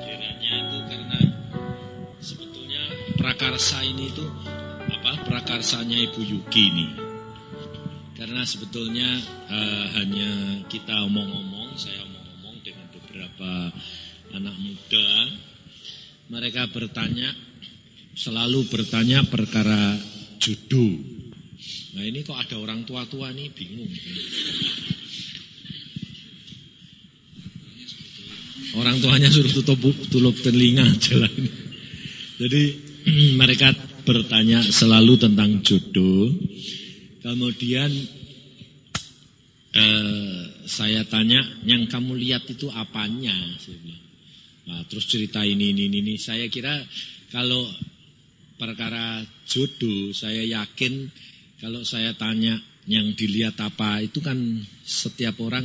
Jirannya itu karena sebetulnya prakarsa ini itu apa? Prakarsanya Ibu Yuki ini. Karena sebetulnya uh, hanya kita omong-omong, saya omong-omong dengan beberapa anak muda, mereka bertanya, selalu bertanya perkara jodoh. Nah ini kok ada orang tua-tua nih bingung. Orang tuanya suruh tutup tutup telinga jalan. Jadi mereka bertanya selalu tentang jodoh. Kemudian eh, saya tanya, yang kamu lihat itu apanya? Nah, terus cerita ini, ini, ini. Saya kira kalau perkara jodoh, saya yakin kalau saya tanya yang dilihat apa, itu kan setiap orang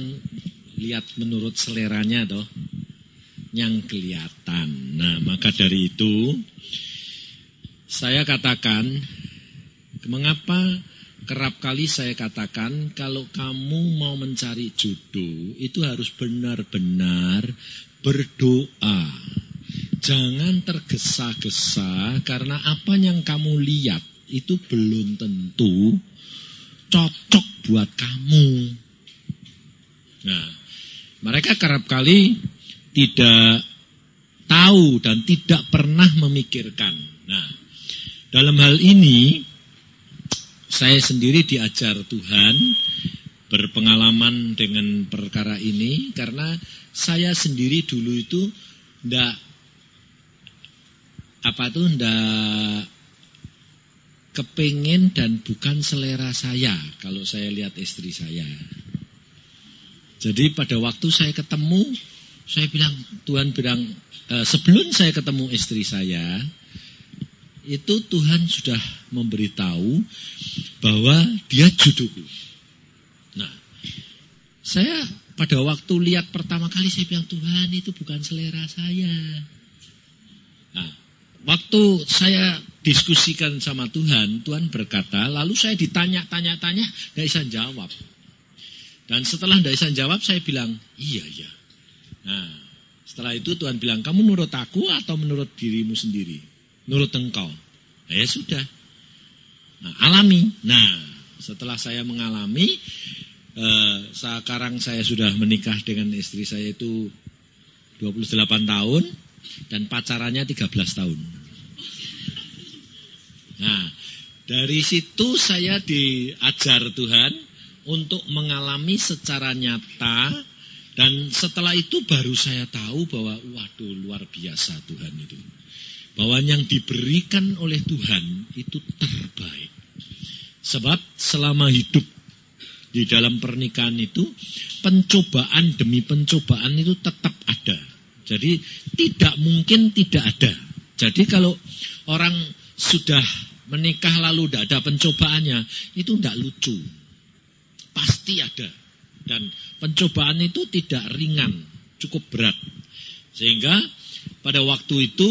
lihat menurut seleranya toh yang kelihatan. Nah, maka dari itu saya katakan mengapa kerap kali saya katakan kalau kamu mau mencari jodoh itu harus benar-benar berdoa. Jangan tergesa-gesa karena apa yang kamu lihat itu belum tentu cocok buat kamu. Nah, mereka kerap kali tidak tahu dan tidak pernah memikirkan. Nah, dalam hal ini saya sendiri diajar Tuhan berpengalaman dengan perkara ini karena saya sendiri dulu itu ndak apa tuh ndak kepengen dan bukan selera saya kalau saya lihat istri saya. Jadi pada waktu saya ketemu, saya bilang Tuhan bilang e, sebelum saya ketemu istri saya, itu Tuhan sudah memberitahu bahwa dia jodohku. Nah, saya pada waktu lihat pertama kali saya bilang Tuhan itu bukan selera saya. Nah, waktu saya diskusikan sama Tuhan, Tuhan berkata, lalu saya ditanya-tanya-tanya, gak bisa jawab. Dan setelah gak bisa jawab, saya bilang, iya, iya. Nah, setelah itu Tuhan bilang, kamu menurut aku atau menurut dirimu sendiri? Menurut engkau. Nah, ya sudah. Nah, alami. Nah, setelah saya mengalami, eh, sekarang saya sudah menikah dengan istri saya itu 28 tahun dan pacarannya 13 tahun. Nah, dari situ saya diajar Tuhan untuk mengalami secara nyata dan setelah itu baru saya tahu bahwa waduh luar biasa Tuhan itu bahwa yang diberikan oleh Tuhan itu terbaik. Sebab selama hidup di dalam pernikahan itu pencobaan demi pencobaan itu tetap ada. Jadi tidak mungkin tidak ada. Jadi kalau orang sudah menikah lalu tidak ada pencobaannya, itu tidak lucu. Pasti ada. Dan pencobaan itu tidak ringan, cukup berat. Sehingga pada waktu itu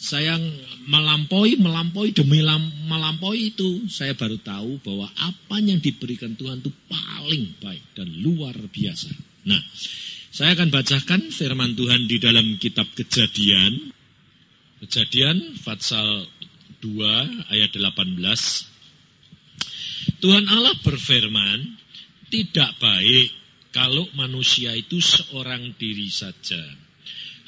saya melampaui, melampaui demi melampaui itu, saya baru tahu bahwa apa yang diberikan Tuhan itu paling baik dan luar biasa. Nah, saya akan bacakan firman Tuhan di dalam kitab Kejadian. Kejadian Fatsal 2 ayat 18. Tuhan Allah berfirman, tidak baik kalau manusia itu seorang diri saja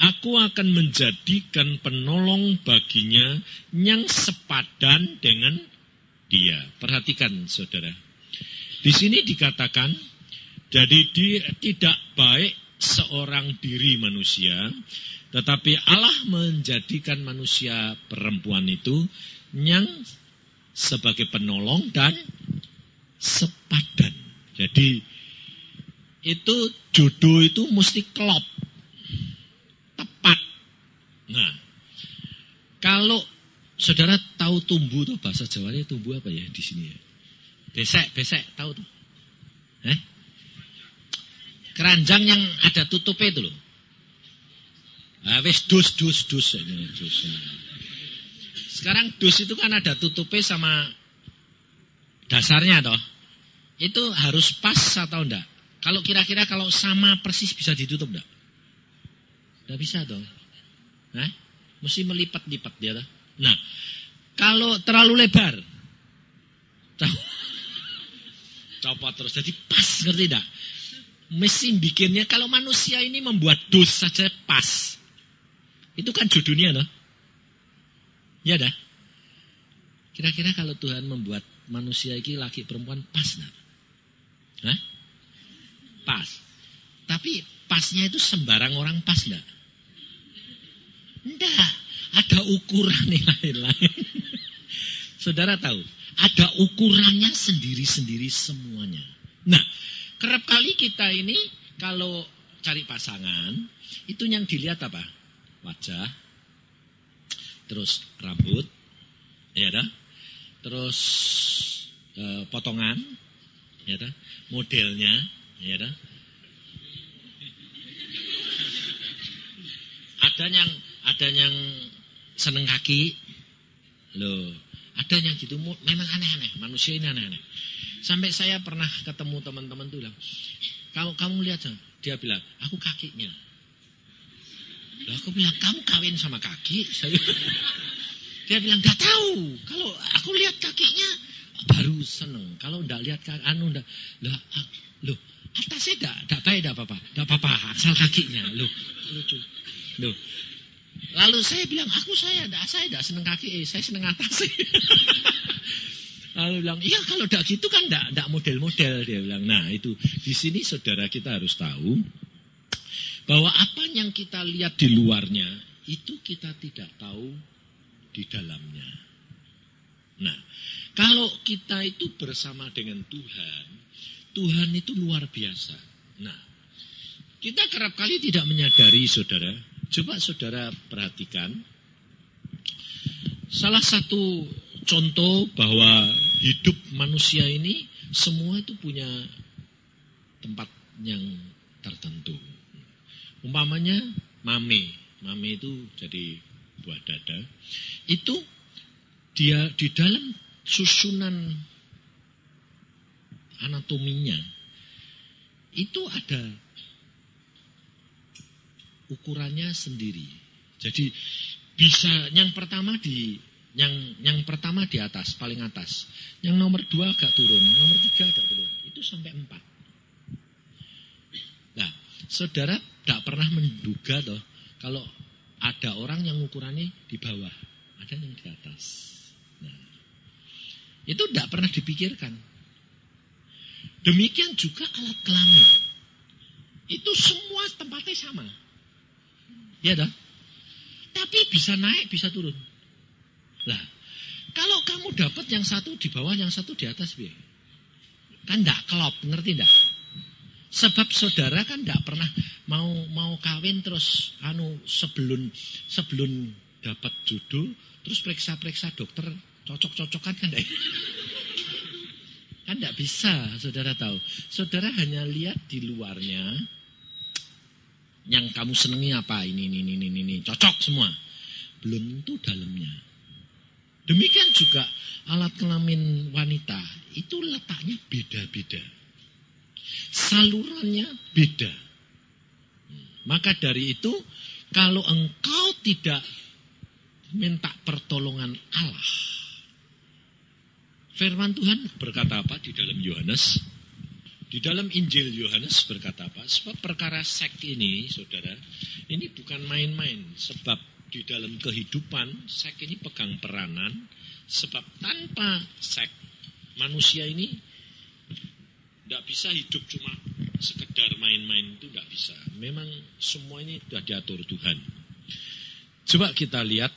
Aku akan menjadikan penolong baginya yang sepadan dengan dia. Perhatikan saudara. Di sini dikatakan, jadi dia tidak baik seorang diri manusia, tetapi Allah menjadikan manusia perempuan itu yang sebagai penolong dan sepadan. Jadi itu jodoh itu mesti klop Nah, kalau saudara tahu tumbuh tuh bahasa Jawanya tumbuh apa ya di sini ya? Besek, besek, tahu tuh? Eh? Keranjang yang ada tutupnya itu loh. Ah, dus, dus, dus. dus. Sekarang dus itu kan ada tutupnya sama dasarnya toh. Itu harus pas atau enggak? Kalau kira-kira kalau sama persis bisa ditutup enggak? Tidak bisa dong. Hah? Mesti melipat-lipat dia. Toh. Nah, kalau terlalu lebar, copot terus. Jadi pas, ngerti tidak? Mesin bikinnya kalau manusia ini membuat dus saja pas. Itu kan judulnya loh. Ya dah. Kira-kira kalau Tuhan membuat manusia ini laki perempuan pas nggak? Hah? Pas. Tapi pasnya itu sembarang orang pas nggak? Enggak. Ada ukuran yang lain-lain. Saudara tahu, ada ukurannya sendiri-sendiri semuanya. Nah, kerap kali kita ini kalau cari pasangan, itu yang dilihat apa? Wajah, terus rambut, ya dah, terus e, potongan, ya dah, modelnya, ya dah. Ada yang ada yang seneng kaki, loh ada yang gitu, memang aneh-aneh. Manusia ini aneh-aneh. Sampai saya pernah ketemu teman-teman tuh bilang, kamu kamu lihat dia bilang, aku kakinya. Lah aku bilang, kamu kawin sama kaki? Dia bilang, gak tahu. Kalau aku lihat kakinya, baru seneng. Kalau udah lihat kaki, anu udah, lah, loh, atasnya tidak, tidak baik, tidak apa-apa, tidak apa-apa, asal kakinya, loh, lucu, loh, Lalu saya bilang, aku saya tidak, saya tidak senang kaki, eh, saya senang atas. Lalu bilang, iya kalau tidak gitu kan tidak model-model. Dia bilang, nah itu di sini saudara kita harus tahu bahwa apa yang kita lihat di luarnya itu kita tidak tahu di dalamnya. Nah, kalau kita itu bersama dengan Tuhan, Tuhan itu luar biasa. Nah, kita kerap kali tidak menyadari saudara Coba saudara perhatikan. Salah satu contoh bahwa hidup manusia ini semua itu punya tempat yang tertentu. Umpamanya mame, mame itu jadi buah dada. Itu dia di dalam susunan anatominya itu ada ukurannya sendiri. Jadi bisa yang pertama di yang yang pertama di atas, paling atas. Yang nomor dua agak turun, nomor tiga agak turun. Itu sampai empat. Nah, saudara tidak pernah menduga toh kalau ada orang yang ukurannya di bawah, ada yang di atas. Itu tidak pernah dipikirkan. Demikian juga alat kelamin. Itu semua tempatnya sama. Ya dah. Tapi bisa naik, bisa turun. Lah, kalau kamu dapat yang satu di bawah, yang satu di atas, biar. Kan tidak kelop, ngerti tidak? Sebab saudara kan tidak pernah mau mau kawin terus anu sebelum sebelum dapat judul terus periksa-periksa dokter cocok-cocokan kan tidak? Kan tidak bisa, saudara tahu. Saudara hanya lihat di luarnya, yang kamu senangi apa? Ini, ini, ini, ini, ini. Cocok semua. Belum tentu dalamnya. Demikian juga alat kelamin wanita. Itu letaknya beda-beda. Salurannya beda. Maka dari itu, kalau engkau tidak minta pertolongan Allah. Firman Tuhan berkata apa di dalam Yohanes di dalam Injil Yohanes berkata apa? Sebab perkara sek ini, saudara, ini bukan main-main. Sebab di dalam kehidupan, sek ini pegang peranan. Sebab tanpa sek, manusia ini tidak bisa hidup cuma sekedar main-main itu tidak bisa. Memang semua ini sudah diatur Tuhan. Coba kita lihat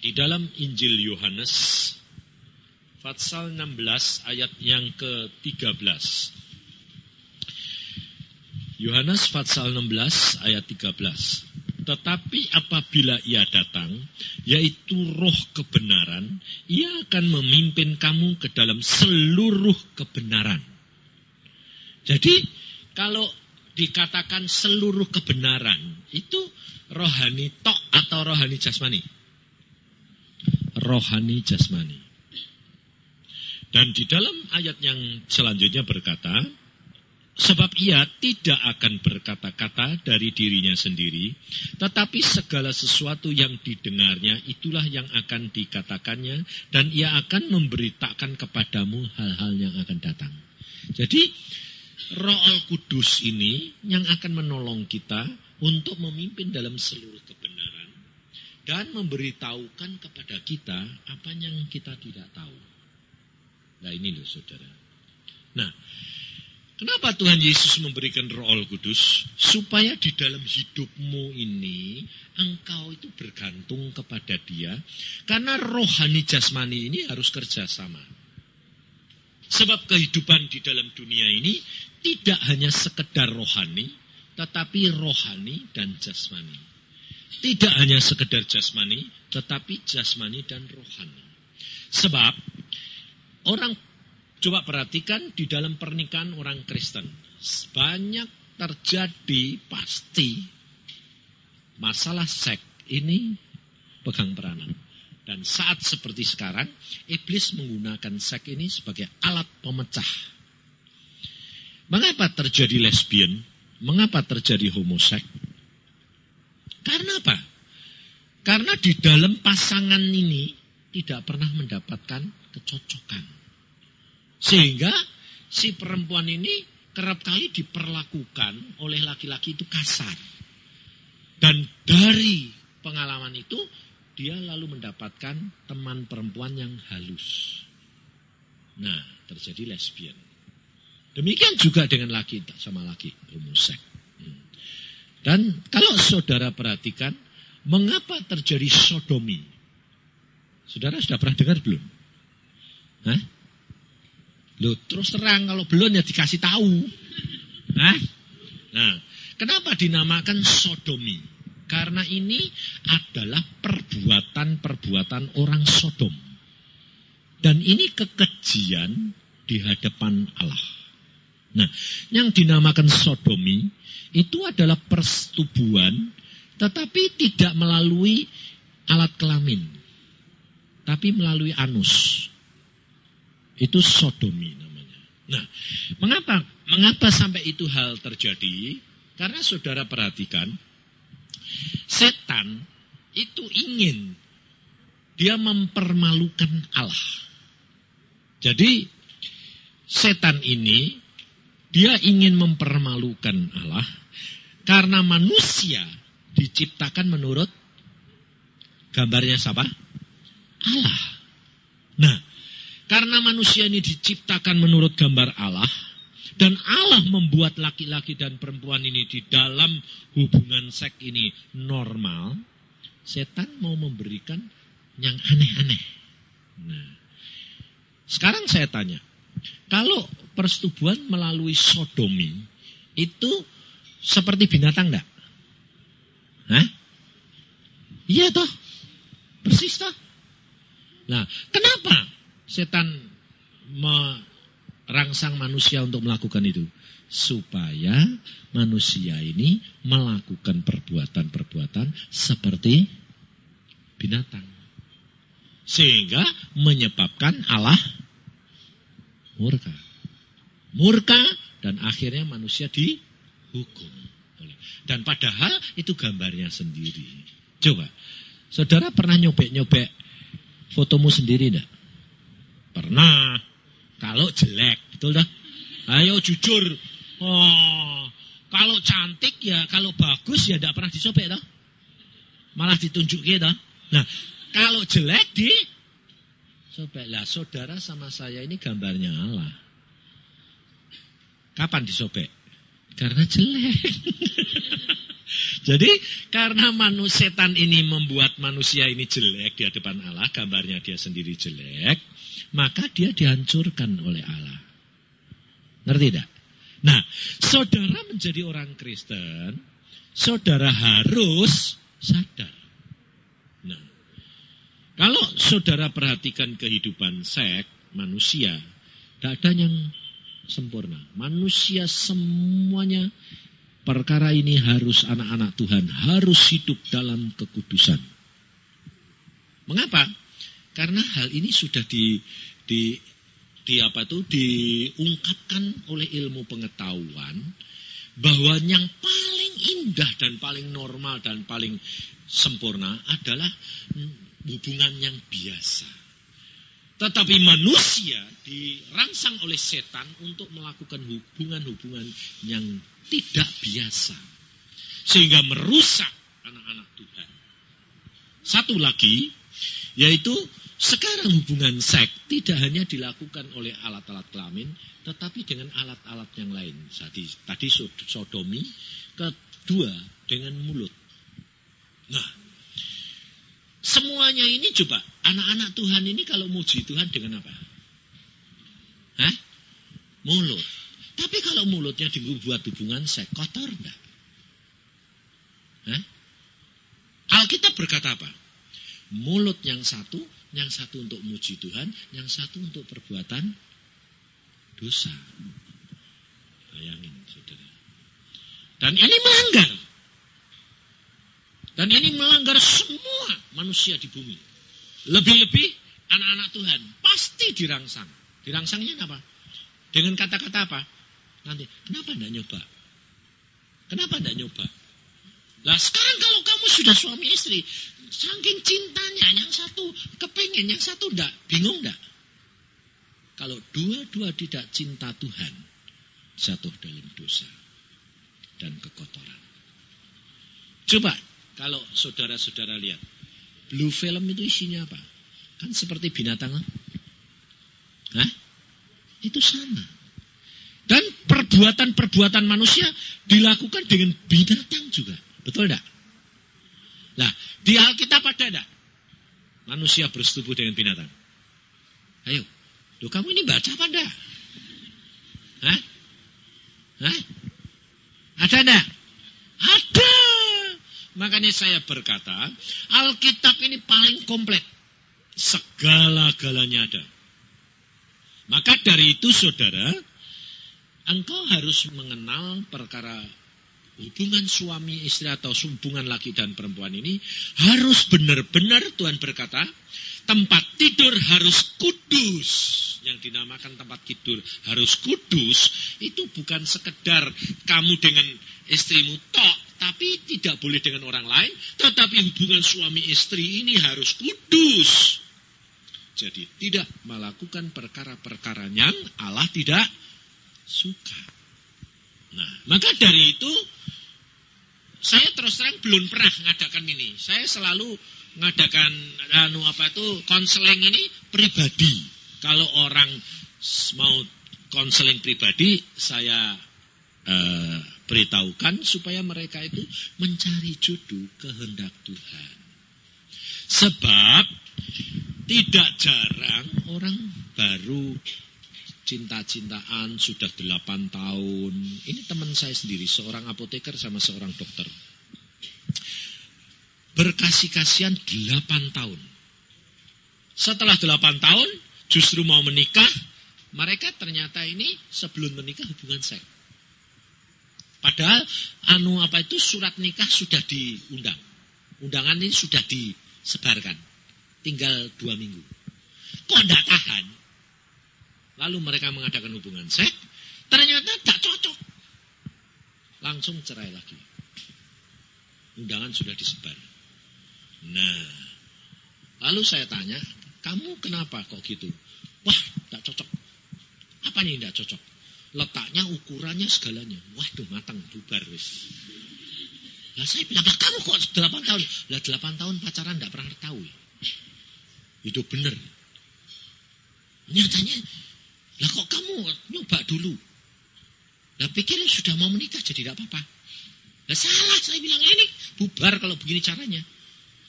di dalam Injil Yohanes Fatsal 16 ayat yang ke-13. Yohanes Fatsal 16 ayat 13. Tetapi apabila ia datang, yaitu roh kebenaran, ia akan memimpin kamu ke dalam seluruh kebenaran. Jadi, kalau dikatakan seluruh kebenaran, itu rohani tok atau rohani jasmani? Rohani jasmani. Dan di dalam ayat yang selanjutnya berkata, Sebab ia tidak akan berkata-kata dari dirinya sendiri, tetapi segala sesuatu yang didengarnya itulah yang akan dikatakannya, dan ia akan memberitakan kepadamu hal-hal yang akan datang. Jadi, Roh Kudus ini yang akan menolong kita untuk memimpin dalam seluruh kebenaran dan memberitahukan kepada kita apa yang kita tidak tahu. Nah ini loh saudara. Nah, Kenapa Tuhan Yesus memberikan roh kudus? Supaya di dalam hidupmu ini, engkau itu bergantung kepada dia. Karena rohani jasmani ini harus kerjasama. Sebab kehidupan di dalam dunia ini tidak hanya sekedar rohani, tetapi rohani dan jasmani. Tidak hanya sekedar jasmani, tetapi jasmani dan rohani. Sebab orang Coba perhatikan di dalam pernikahan orang Kristen. Banyak terjadi pasti masalah seks ini pegang peranan. Dan saat seperti sekarang, iblis menggunakan seks ini sebagai alat pemecah. Mengapa terjadi lesbian? Mengapa terjadi homoseks? Karena apa? Karena di dalam pasangan ini tidak pernah mendapatkan kecocokan. Sehingga si perempuan ini kerap kali diperlakukan oleh laki-laki itu kasar. Dan dari pengalaman itu dia lalu mendapatkan teman perempuan yang halus. Nah, terjadi lesbian. Demikian juga dengan laki sama laki homoseks. Hmm. Dan kalau saudara perhatikan, mengapa terjadi sodomi? Saudara sudah pernah dengar belum? Hah? Loh, terus terang kalau belum ya dikasih tahu. Nah, nah, kenapa dinamakan sodomi? Karena ini adalah perbuatan-perbuatan orang Sodom. Dan ini kekejian di hadapan Allah. Nah, yang dinamakan sodomi itu adalah persetubuhan tetapi tidak melalui alat kelamin. Tapi melalui anus. Itu sodomi namanya. Nah, mengapa mengapa sampai itu hal terjadi? Karena saudara perhatikan, setan itu ingin dia mempermalukan Allah. Jadi setan ini dia ingin mempermalukan Allah karena manusia diciptakan menurut gambarnya siapa? Allah. Nah, karena manusia ini diciptakan menurut gambar Allah, dan Allah membuat laki-laki dan perempuan ini di dalam hubungan seks ini normal, setan mau memberikan yang aneh-aneh. Nah, sekarang saya tanya, kalau persetubuhan melalui sodomi itu seperti binatang enggak? Hah? Iya toh? Persis toh? Nah, kenapa setan merangsang manusia untuk melakukan itu? Supaya manusia ini melakukan perbuatan-perbuatan seperti binatang. Sehingga menyebabkan Allah murka. Murka dan akhirnya manusia dihukum. Dan padahal itu gambarnya sendiri. Coba saudara pernah nyobek-nyobek fotomu sendiri enggak Pernah. Kalau jelek, betul dah. Ayo jujur. Oh, kalau cantik ya, kalau bagus ya tidak pernah disobek dah. Malah ditunjuk gitu. Nah, kalau jelek di sobek lah. Saudara sama saya ini gambarnya Allah. Kapan disobek? Karena jelek. Jadi karena manusia setan ini membuat manusia ini jelek di hadapan Allah, gambarnya dia sendiri jelek, maka dia dihancurkan oleh Allah. Ngerti tidak? Nah, saudara menjadi orang Kristen, saudara harus sadar. Nah, kalau saudara perhatikan kehidupan seks manusia, tidak ada yang sempurna. Manusia semuanya perkara ini harus anak-anak Tuhan harus hidup dalam kekudusan. Mengapa? Karena hal ini sudah di, di, di apa itu diungkapkan oleh ilmu pengetahuan bahwa yang paling indah dan paling normal dan paling sempurna adalah hubungan yang biasa. Tetapi manusia dirangsang oleh setan untuk melakukan hubungan-hubungan yang tidak biasa. Sehingga merusak anak-anak Tuhan. Satu lagi, yaitu sekarang hubungan seks tidak hanya dilakukan oleh alat-alat kelamin, tetapi dengan alat-alat yang lain. Tadi, tadi sodomi, kedua dengan mulut. Nah, Semuanya ini coba, anak-anak Tuhan ini kalau muji Tuhan dengan apa? Hah? Mulut. Tapi kalau mulutnya dibuat hubungan seks, kotor enggak? Hah? Alkitab berkata apa? Mulut yang satu, yang satu untuk muji Tuhan, yang satu untuk perbuatan dosa. Bayangin, saudara. Dan ini melanggar. Dan ini melanggar semua manusia di bumi. Lebih-lebih anak-anak Tuhan. Pasti dirangsang. Dirangsangnya apa? Dengan kata-kata apa? Nanti, kenapa tidak nyoba? Kenapa tidak nyoba? Lah sekarang kalau kamu sudah suami istri, saking cintanya, yang satu kepengen, yang satu tidak, bingung tidak? Kalau dua-dua tidak cinta Tuhan, jatuh dalam dosa dan kekotoran. Coba kalau saudara-saudara lihat, blue film itu isinya apa? Kan seperti binatang. Hah? Itu sama. Dan perbuatan-perbuatan manusia dilakukan dengan binatang juga. Betul tidak? Nah, di Alkitab ada tidak? Manusia bersetubuh dengan binatang. Ayo. Loh, kamu ini baca apa enggak? Hah? Hah? Ada enggak? Ada. Makanya saya berkata, Alkitab ini paling komplit. Segala-galanya ada. Maka dari itu saudara, engkau harus mengenal perkara hubungan suami istri atau hubungan laki dan perempuan ini harus benar-benar Tuhan berkata tempat tidur harus kudus yang dinamakan tempat tidur harus kudus itu bukan sekedar kamu dengan istrimu tok tapi tidak boleh dengan orang lain, tetapi hubungan suami istri ini harus kudus. Jadi tidak melakukan perkara-perkara yang Allah tidak suka. Nah, maka dari itu saya terus terang belum pernah mengadakan ini. Saya selalu mengadakan anu apa itu konseling ini pribadi. Kalau orang mau konseling pribadi, saya beritahukan supaya mereka itu mencari jodoh kehendak Tuhan. Sebab tidak jarang orang baru cinta-cintaan sudah delapan tahun. Ini teman saya sendiri, seorang apoteker sama seorang dokter. Berkasih-kasihan delapan tahun. Setelah delapan tahun, justru mau menikah, mereka ternyata ini sebelum menikah hubungan seks. Padahal anu apa itu surat nikah sudah diundang. Undangan ini sudah disebarkan. Tinggal dua minggu. Kok tidak tahan? Lalu mereka mengadakan hubungan seks. Ternyata tidak cocok. Langsung cerai lagi. Undangan sudah disebar. Nah, lalu saya tanya, kamu kenapa kok gitu? Wah, tidak cocok. Apa nih tidak cocok? Letaknya, ukurannya, segalanya. Waduh, matang, bubar wis. Lah saya bilang, lah kamu kok 8 tahun? Lah 8 tahun pacaran tidak pernah tahu. Ya? Itu benar. Nyatanya, lah kok kamu nyoba dulu? Lah pikir sudah mau menikah jadi tidak apa-apa. Lah salah, saya bilang ini bubar kalau begini caranya.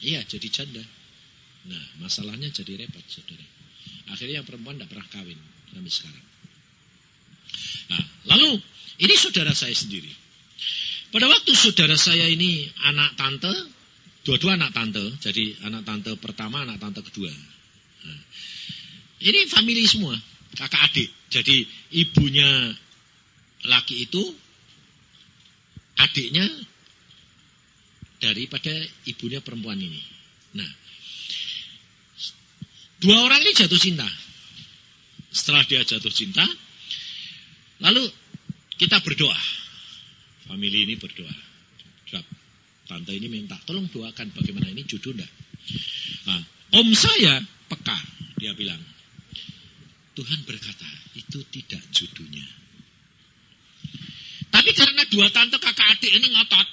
Iya, jadi janda. Nah, masalahnya jadi repot, saudara. Akhirnya yang perempuan tidak pernah kawin sampai sekarang. Nah, lalu ini saudara saya sendiri. Pada waktu saudara saya ini anak tante, dua-dua anak tante, jadi anak tante pertama, anak tante kedua. Nah, ini family semua, kakak adik. Jadi ibunya laki itu, adiknya daripada ibunya perempuan ini. Nah, dua orang ini jatuh cinta. Setelah dia jatuh cinta, lalu kita berdoa. Family ini berdoa. Tante ini minta, tolong doakan bagaimana ini jodoh enggak. Nah, om saya peka, dia bilang, Tuhan berkata, itu tidak jodohnya. Tapi karena dua tante kakak adik ini ngotot,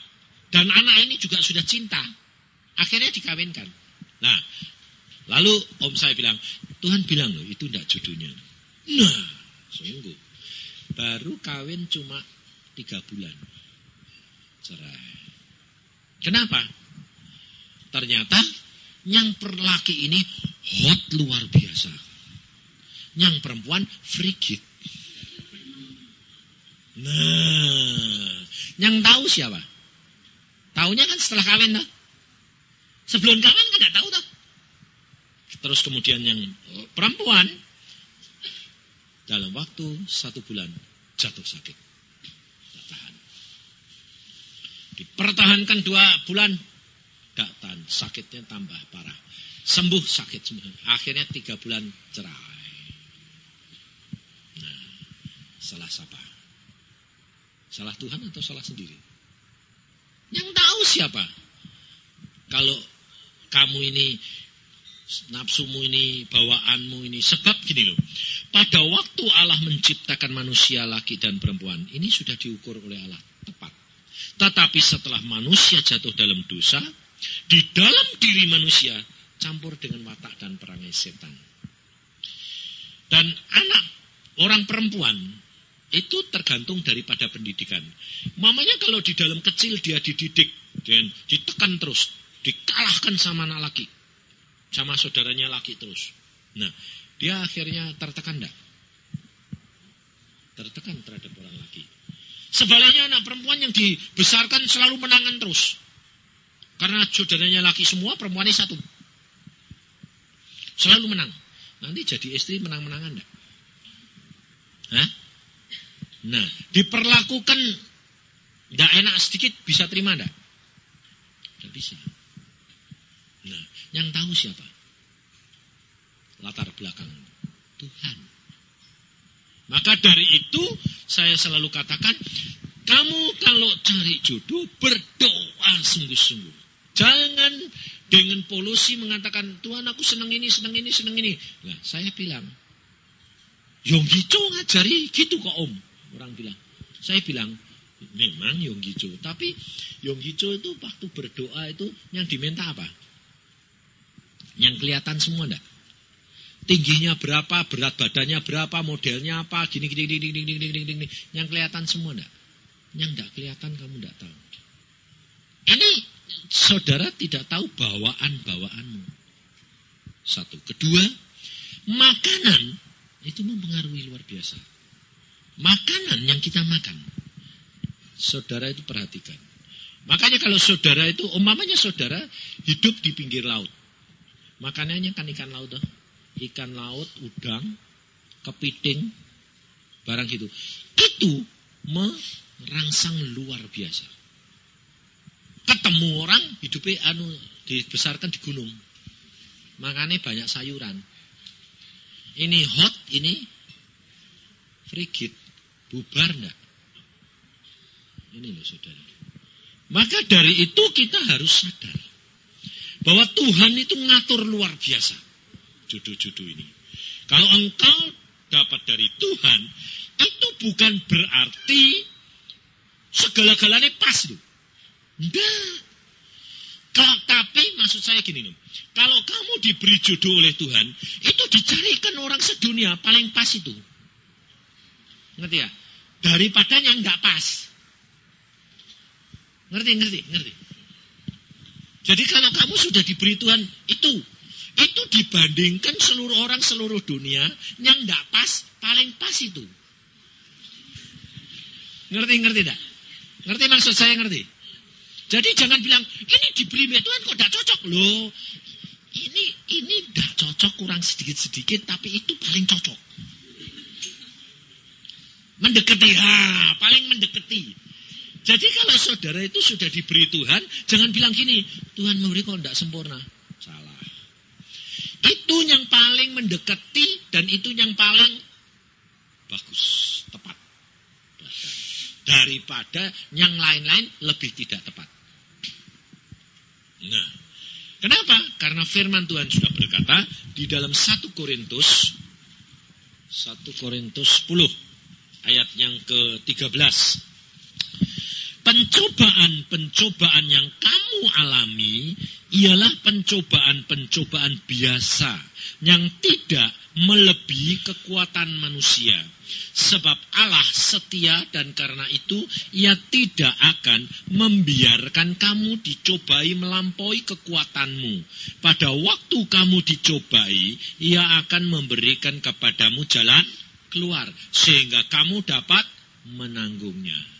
dan anak ini juga sudah cinta, akhirnya dikawinkan. Nah, lalu om saya bilang, Tuhan bilang loh, itu tidak jodohnya. Nah, sungguh. Baru kawin cuma tiga bulan. Cerai. Kenapa? Ternyata yang perlaki ini hot luar biasa. Yang perempuan frigid. Nah, yang tahu siapa? Tahunya kan setelah kawin lah. Sebelum kawin kan tidak tahu tuh. Terus kemudian yang perempuan dalam waktu satu bulan jatuh sakit. Dipertahankan dua bulan, tidak tahan. Sakitnya tambah parah. Sembuh sakit semua. Akhirnya tiga bulan cerai. Nah, salah siapa? Salah Tuhan atau salah sendiri? Yang tahu siapa? Kalau kamu ini nafsumu ini, bawaanmu ini. Sebab gini loh, pada waktu Allah menciptakan manusia laki dan perempuan, ini sudah diukur oleh Allah tepat. Tetapi setelah manusia jatuh dalam dosa, di dalam diri manusia campur dengan watak dan perangai setan. Dan anak orang perempuan itu tergantung daripada pendidikan. Mamanya kalau di dalam kecil dia dididik dan ditekan terus, dikalahkan sama anak laki, sama saudaranya laki terus. Nah, dia akhirnya tertekan enggak? Tertekan terhadap orang laki. Sebaliknya anak perempuan yang dibesarkan selalu menangan terus. Karena saudaranya laki semua, perempuannya satu. Selalu menang. Nanti jadi istri menang-menangan enggak? Hah? Nah, diperlakukan tidak enak sedikit, bisa terima enggak? Tidak bisa. Nah, yang tahu siapa? Latar belakang Tuhan. Maka dari itu saya selalu katakan, kamu kalau cari jodoh berdoa sungguh-sungguh. Jangan dengan polusi mengatakan, Tuhan aku senang ini, senang ini, senang ini. Nah, saya bilang, Yonggico ngajari gitu kok om. Orang bilang. Saya bilang, memang Yonggico. Tapi Yonggico itu waktu berdoa itu yang diminta apa? Yang kelihatan semua enggak? Tingginya berapa, berat badannya berapa, modelnya apa, gini gini gini gini gini gini, gini. yang kelihatan semua enggak? Yang enggak kelihatan kamu enggak tahu. Ini saudara tidak tahu bawaan-bawaanmu. Satu. Kedua, makanan itu mempengaruhi luar biasa. Makanan yang kita makan. Saudara itu perhatikan. Makanya kalau saudara itu, umpamanya saudara hidup di pinggir laut. Makanannya kan ikan laut. Tuh ikan laut, udang, kepiting, barang gitu. Itu merangsang luar biasa. Ketemu orang hidupnya anu dibesarkan di gunung. Makanya banyak sayuran. Ini hot, ini frigid. Bubar enggak? Ini loh saudara. Maka dari itu kita harus sadar. Bahwa Tuhan itu ngatur luar biasa jodoh-jodoh ini. Kalau engkau dapat dari Tuhan, itu bukan berarti segala-galanya pas loh. Enggak. Kalau, tapi maksud saya gini loh. Kalau kamu diberi jodoh oleh Tuhan, itu dicarikan orang sedunia paling pas itu. Ngerti ya? Daripada yang enggak pas. Ngerti, ngerti, ngerti. Jadi kalau kamu sudah diberi Tuhan, itu itu dibandingkan seluruh orang seluruh dunia yang tidak pas, paling pas itu. Ngerti, ngerti tidak? Ngerti maksud saya ngerti? Jadi jangan bilang, ini diberi Tuhan kok tidak cocok. Loh, ini ini tidak cocok kurang sedikit-sedikit, tapi itu paling cocok. Mendekati, ha, paling mendekati. Jadi kalau saudara itu sudah diberi Tuhan, jangan bilang gini, Tuhan memberi kok tidak sempurna. Salah. Itu yang paling mendekati dan itu yang paling bagus, tepat. Daripada yang lain-lain lebih tidak tepat. Nah, kenapa? Karena firman Tuhan sudah berkata di dalam 1 Korintus 1 Korintus 10 ayat yang ke-13 Pencobaan-pencobaan yang kamu alami ialah pencobaan-pencobaan biasa yang tidak melebihi kekuatan manusia. Sebab Allah setia dan karena itu ia tidak akan membiarkan kamu dicobai melampaui kekuatanmu. Pada waktu kamu dicobai, ia akan memberikan kepadamu jalan keluar sehingga kamu dapat menanggungnya.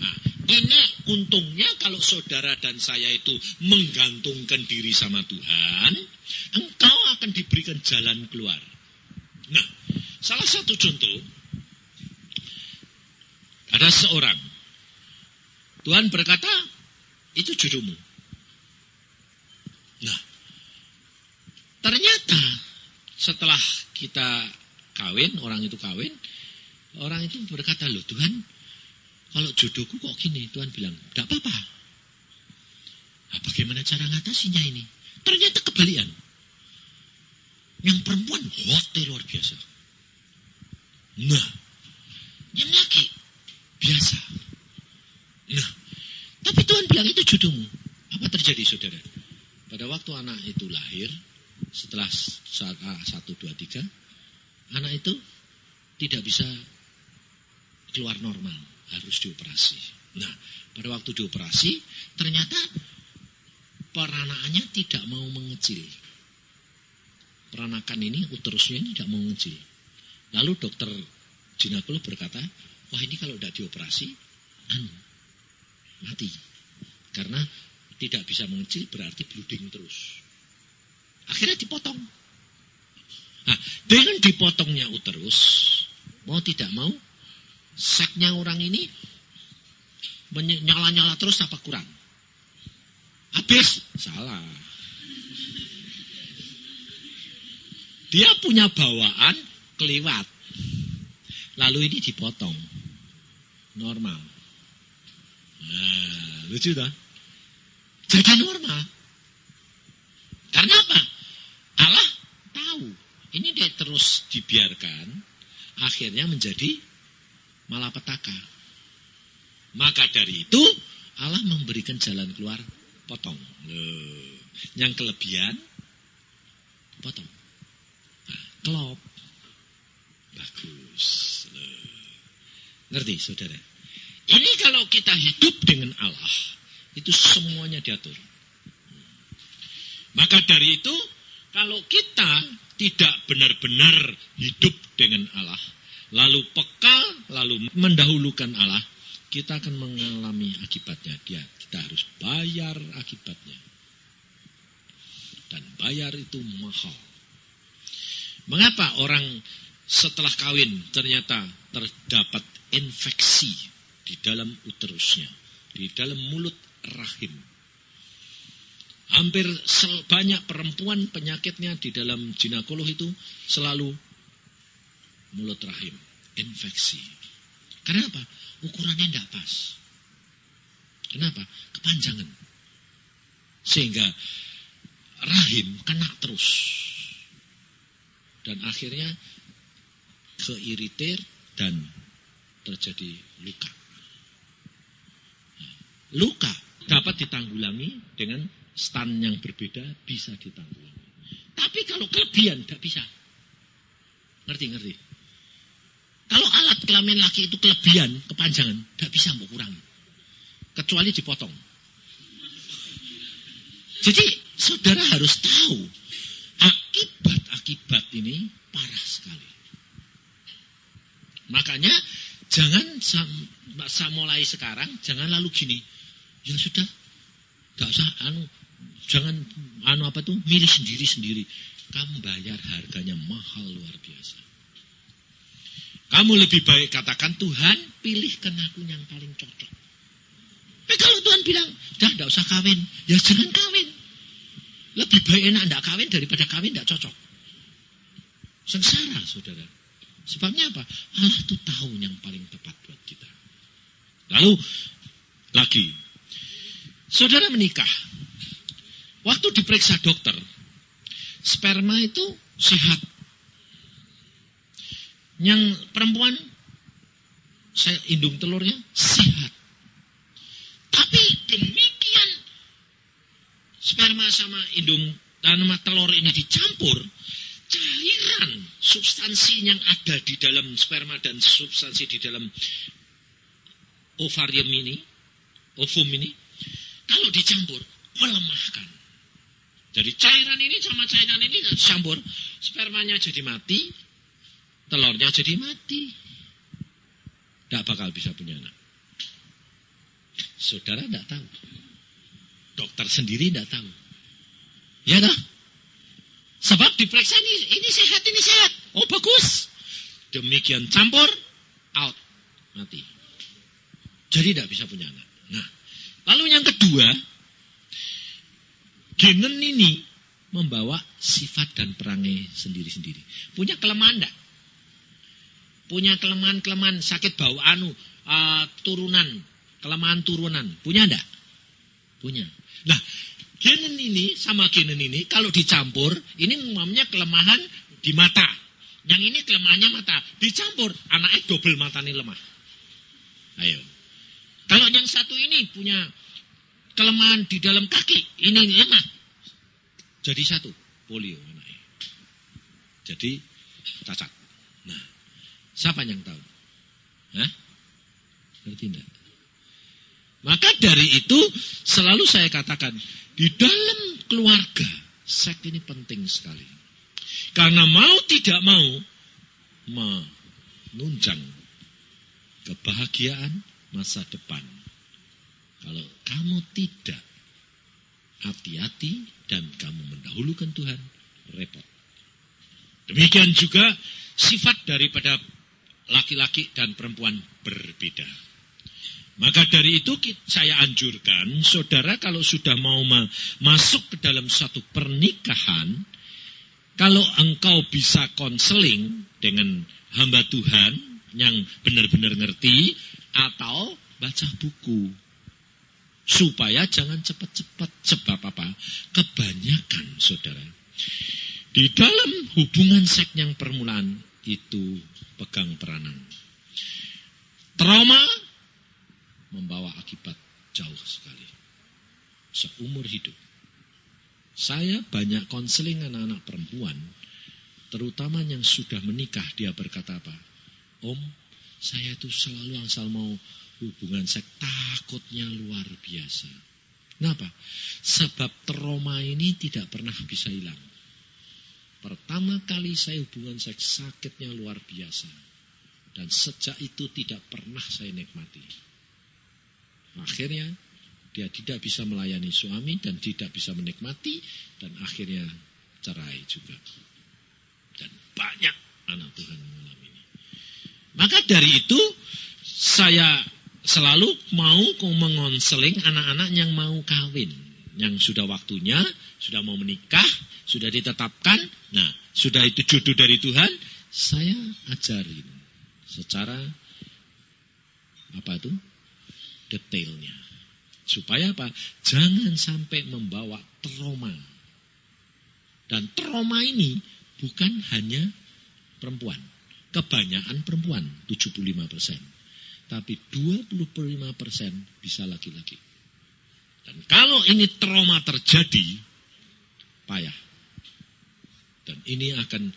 Nah, ini untungnya kalau saudara dan saya itu menggantungkan diri sama Tuhan, engkau akan diberikan jalan keluar. Nah, salah satu contoh, ada seorang, Tuhan berkata, itu jodohmu. Nah, ternyata setelah kita kawin, orang itu kawin, orang itu berkata, loh Tuhan, kalau jodohku kok gini, Tuhan bilang, tidak apa-apa. Nah, bagaimana cara ngatasinya ini? Ternyata kebalian. Yang perempuan hotel luar biasa. Nah, yang laki biasa. Nah, tapi Tuhan bilang itu jodohmu. Apa terjadi saudara? Pada waktu anak itu lahir, setelah satu dua tiga, anak itu tidak bisa keluar normal harus dioperasi. Nah, pada waktu dioperasi, ternyata peranakannya tidak mau mengecil. Peranakan ini, uterusnya ini tidak mau mengecil. Lalu dokter ginekolog berkata, wah ini kalau tidak dioperasi, anu, mati. Karena tidak bisa mengecil berarti bleeding terus. Akhirnya dipotong. Nah, dengan dipotongnya uterus, mau tidak mau, seknya orang ini nyala-nyala terus apa kurang? Habis? Salah. Dia punya bawaan keliwat. Lalu ini dipotong. Normal. Nah, lucu tak? Jadi normal. Karena apa? Allah tahu. Ini dia terus dibiarkan. Akhirnya menjadi malapetaka. Maka dari itu Allah memberikan jalan keluar potong. Loh. Yang kelebihan potong. Nah, klop. Bagus. Loh. Ngerti saudara? Ini kalau kita hidup dengan Allah, itu semuanya diatur. Maka dari itu, kalau kita tidak benar-benar hidup dengan Allah, lalu peka, lalu mendahulukan Allah, kita akan mengalami akibatnya. Dia, kita harus bayar akibatnya. Dan bayar itu mahal. Mengapa orang setelah kawin ternyata terdapat infeksi di dalam uterusnya, di dalam mulut rahim. Hampir banyak perempuan penyakitnya di dalam ginekolog itu selalu mulut rahim, infeksi. Kenapa? Ukurannya tidak pas. Kenapa? Kepanjangan. Sehingga rahim kena terus. Dan akhirnya keiritir dan terjadi luka. Luka dapat ditanggulangi dengan stand yang berbeda bisa ditanggulangi. Tapi kalau kelebihan tidak bisa. Ngerti, ngerti. Kalau alat kelamin laki itu kelebihan, kepanjangan, tidak bisa mau kurang. Kecuali dipotong. Jadi saudara harus tahu akibat-akibat ini parah sekali. Makanya jangan saya mulai sekarang, jangan lalu gini. Ya sudah, gak usah anu, jangan anu apa tuh milih sendiri sendiri. Kamu bayar harganya mahal luar biasa. Kamu lebih baik katakan Tuhan pilihkan aku yang paling cocok. Tapi kalau Tuhan bilang, dah tidak usah kawin, ya jangan kawin. Lebih baik enak tidak kawin daripada kawin tidak cocok. Sengsara saudara. Sebabnya apa? Allah itu tahu yang paling tepat buat kita. Lalu lagi, saudara menikah. Waktu diperiksa dokter, sperma itu sehat. Yang perempuan, saya indung telurnya sehat. Tapi demikian sperma sama indung tanaman telur ini dicampur, cairan substansi yang ada di dalam sperma dan substansi di dalam ovarium ini, ovum ini, kalau dicampur melemahkan. Jadi cairan ini sama cairan ini dicampur, spermanya jadi mati, telurnya jadi mati. Tidak bakal bisa punya anak. Saudara tidak tahu. Dokter sendiri tidak tahu. Ya dah. Sebab diperiksa ini, ini sehat, ini sehat. Oh bagus. Demikian campur, out. Mati. Jadi tidak bisa punya anak. Nah, lalu yang kedua, genen ini membawa sifat dan perangai sendiri-sendiri. Punya kelemahan enggak? Punya kelemahan-kelemahan sakit bawaan, uh, turunan, kelemahan turunan. Punya enggak? Punya. Nah, genen ini sama genen ini kalau dicampur, ini namanya kelemahan di mata. Yang ini kelemahannya mata. Dicampur, anaknya double mata ini lemah. Ayo. Kalau yang satu ini punya kelemahan di dalam kaki, ini lemah. Jadi satu, polio anaknya. Jadi cacat. Siapa yang tahu? Hah? Ngerti enggak? Maka dari itu selalu saya katakan di dalam keluarga seks ini penting sekali. Karena mau tidak mau menunjang kebahagiaan masa depan. Kalau kamu tidak hati-hati dan kamu mendahulukan Tuhan, repot. Demikian juga sifat daripada laki-laki dan perempuan berbeda. Maka dari itu saya anjurkan, saudara kalau sudah mau ma masuk ke dalam satu pernikahan, kalau engkau bisa konseling dengan hamba Tuhan yang benar-benar ngerti, atau baca buku. Supaya jangan cepat-cepat sebab apa? Kebanyakan saudara. Di dalam hubungan seks yang permulaan itu pegang peranan. Trauma membawa akibat jauh sekali. Seumur hidup. Saya banyak konseling anak-anak perempuan, terutama yang sudah menikah, dia berkata apa? Om, saya itu selalu asal mau hubungan seks takutnya luar biasa. Kenapa? Sebab trauma ini tidak pernah bisa hilang. Pertama kali saya hubungan seks sakitnya luar biasa. Dan sejak itu tidak pernah saya nikmati. Akhirnya dia tidak bisa melayani suami dan tidak bisa menikmati dan akhirnya cerai juga. Dan banyak anak Tuhan mengalami ini. Maka dari itu saya selalu mau mengonseling anak-anak yang mau kawin. Yang sudah waktunya, sudah mau menikah, sudah ditetapkan. Nah, sudah itu jodoh dari Tuhan, saya ajarin secara apa itu? detailnya. Supaya apa? Jangan sampai membawa trauma. Dan trauma ini bukan hanya perempuan kebanyakan perempuan 75 persen. Tapi 25 persen bisa laki-laki. Dan kalau ini trauma terjadi, payah. Dan ini akan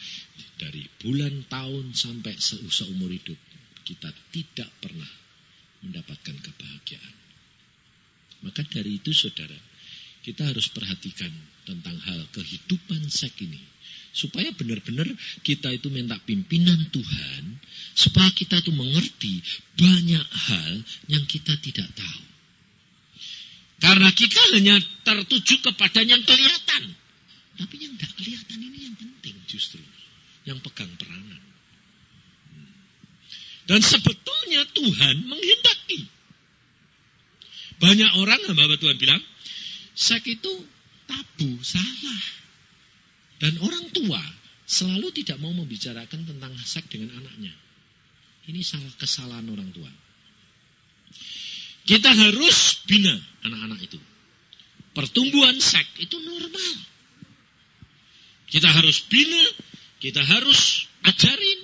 dari bulan tahun sampai seumur hidup. Kita tidak pernah mendapatkan kebahagiaan. Maka dari itu saudara, kita harus perhatikan tentang hal kehidupan seks ini Supaya benar-benar kita itu minta pimpinan Tuhan. Supaya kita itu mengerti banyak hal yang kita tidak tahu. Karena kita hanya tertuju kepada yang kelihatan. Tapi yang tidak kelihatan ini yang penting justru. Yang pegang peranan. Dan sebetulnya Tuhan menghendaki. Banyak orang hamba Tuhan bilang, seks itu tabu, salah. Dan orang tua selalu tidak mau membicarakan tentang seks dengan anaknya. Ini salah kesalahan orang tua. Kita harus bina anak-anak itu. Pertumbuhan seks itu normal. Kita harus bina, kita harus ajarin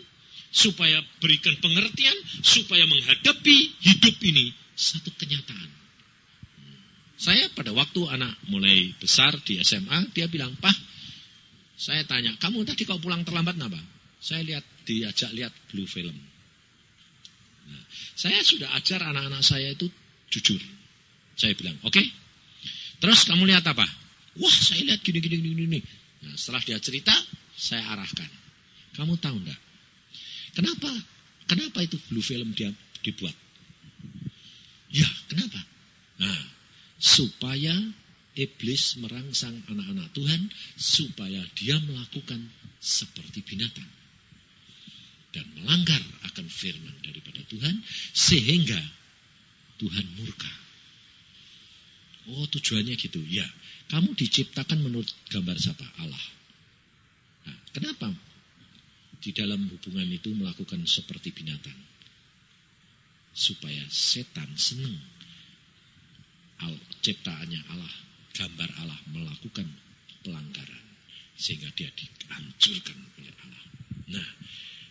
supaya berikan pengertian, supaya menghadapi hidup ini satu kenyataan. Saya pada waktu anak mulai besar di SMA, dia bilang, Pak, saya tanya, kamu tadi kau pulang terlambat kenapa? Saya lihat diajak lihat blue film. Nah, saya sudah ajar anak-anak saya itu jujur. Saya bilang, oke. Okay. Terus kamu lihat apa? Wah, saya lihat gini, gini, gini, gini. Nah, setelah dia cerita, saya arahkan. Kamu tahu enggak? Kenapa? Kenapa itu blue film dia dibuat? Ya, kenapa? Nah, supaya iblis merangsang anak-anak Tuhan supaya dia melakukan seperti binatang dan melanggar akan firman daripada Tuhan sehingga Tuhan murka. Oh tujuannya gitu. Ya, kamu diciptakan menurut gambar siapa? Allah. Nah, kenapa di dalam hubungan itu melakukan seperti binatang? Supaya setan senang al ciptaannya Allah, gambar Allah melakukan pelanggaran sehingga dia dihancurkan oleh Allah. Nah,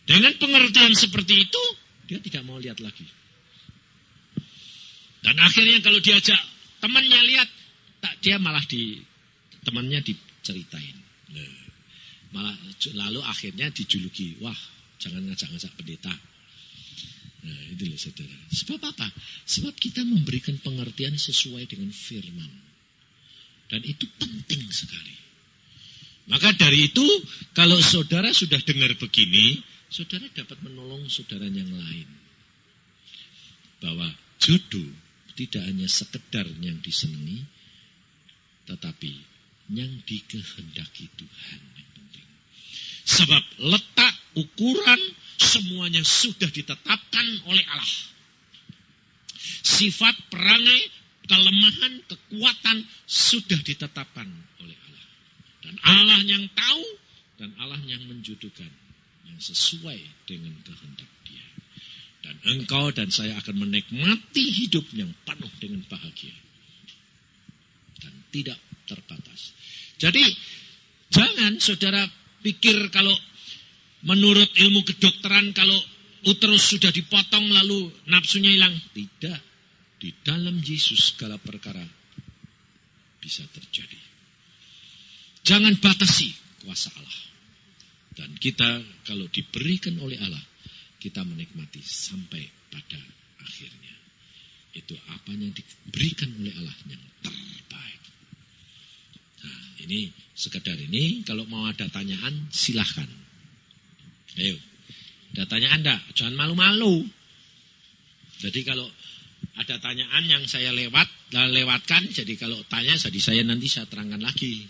dengan pengertian seperti itu, dia tidak mau lihat lagi. Dan akhirnya kalau diajak temannya lihat, tak dia malah di temannya diceritain. Nah, malah lalu akhirnya dijuluki, wah jangan ngajak-ngajak pendeta. Nah, itu loh saudara. Sebab apa? Sebab kita memberikan pengertian sesuai dengan firman. Dan itu penting sekali. Maka dari itu, kalau saudara sudah dengar begini, saudara dapat menolong saudara yang lain. Bahwa jodoh tidak hanya sekedar yang disenangi, tetapi yang dikehendaki Tuhan yang penting. Sebab letak ukuran semuanya sudah ditetapkan oleh Allah. Sifat perangai, kelemahan, kekuatan sudah ditetapkan oleh Allah. Dan Allah yang tahu dan Allah yang menjodohkan yang sesuai dengan kehendak dia. Dan engkau dan saya akan menikmati hidup yang penuh dengan bahagia. Dan tidak terbatas. Jadi, jangan saudara pikir kalau menurut ilmu kedokteran kalau uterus sudah dipotong lalu nafsunya hilang. Tidak. Di dalam Yesus segala perkara bisa terjadi. Jangan batasi kuasa Allah. Dan kita kalau diberikan oleh Allah, kita menikmati sampai pada akhirnya. Itu apa yang diberikan oleh Allah yang terbaik. Nah, ini sekedar ini, kalau mau ada tanyaan, silahkan. Ayo, ada tanyaan enggak? Jangan malu-malu. Jadi kalau ada tanyaan yang saya lewat, lewatkan, jadi kalau tanya, jadi saya nanti saya terangkan lagi.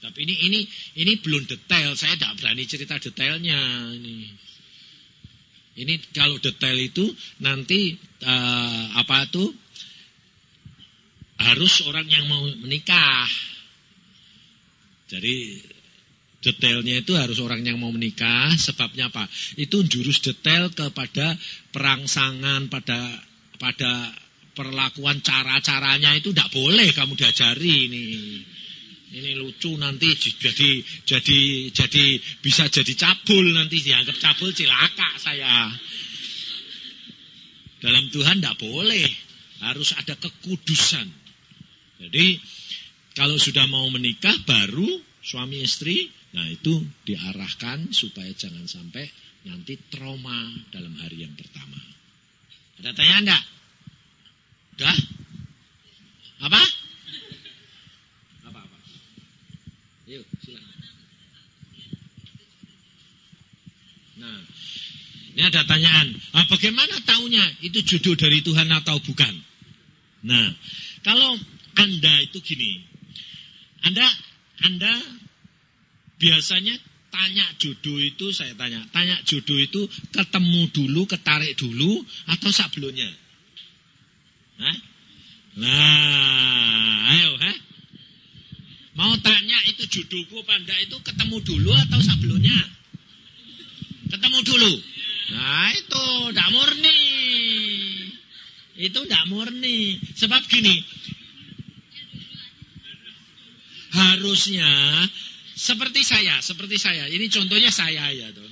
Tapi ini ini ini belum detail, saya tidak berani cerita detailnya. Ini. Ini kalau detail itu nanti uh, apa tuh harus orang yang mau menikah. Jadi detailnya itu harus orang yang mau menikah. Sebabnya apa? Itu jurus detail kepada perangsangan pada pada perlakuan cara-caranya itu tidak boleh kamu diajari ini. Ini lucu nanti jadi jadi jadi bisa jadi cabul nanti dianggap cabul cilaka saya. Dalam Tuhan tidak boleh, harus ada kekudusan. Jadi kalau sudah mau menikah baru suami istri, nah itu diarahkan supaya jangan sampai nanti trauma dalam hari yang pertama. Ada tanya enggak? Udah? Apa? Yuk, silakan. Nah, ini ada tanyaan. Ah, bagaimana tahunya itu jodoh dari Tuhan atau bukan? Nah, kalau Anda itu gini. Anda Anda biasanya tanya jodoh itu saya tanya, tanya jodoh itu ketemu dulu, ketarik dulu atau sebelumnya? Nah, Nah, ayo, ha? Mau tanya itu judulku panda itu ketemu dulu atau sebelumnya? Ketemu dulu. Nah itu tidak murni. Itu tidak murni. Sebab gini. Harusnya seperti saya, seperti saya. Ini contohnya saya ya tuh.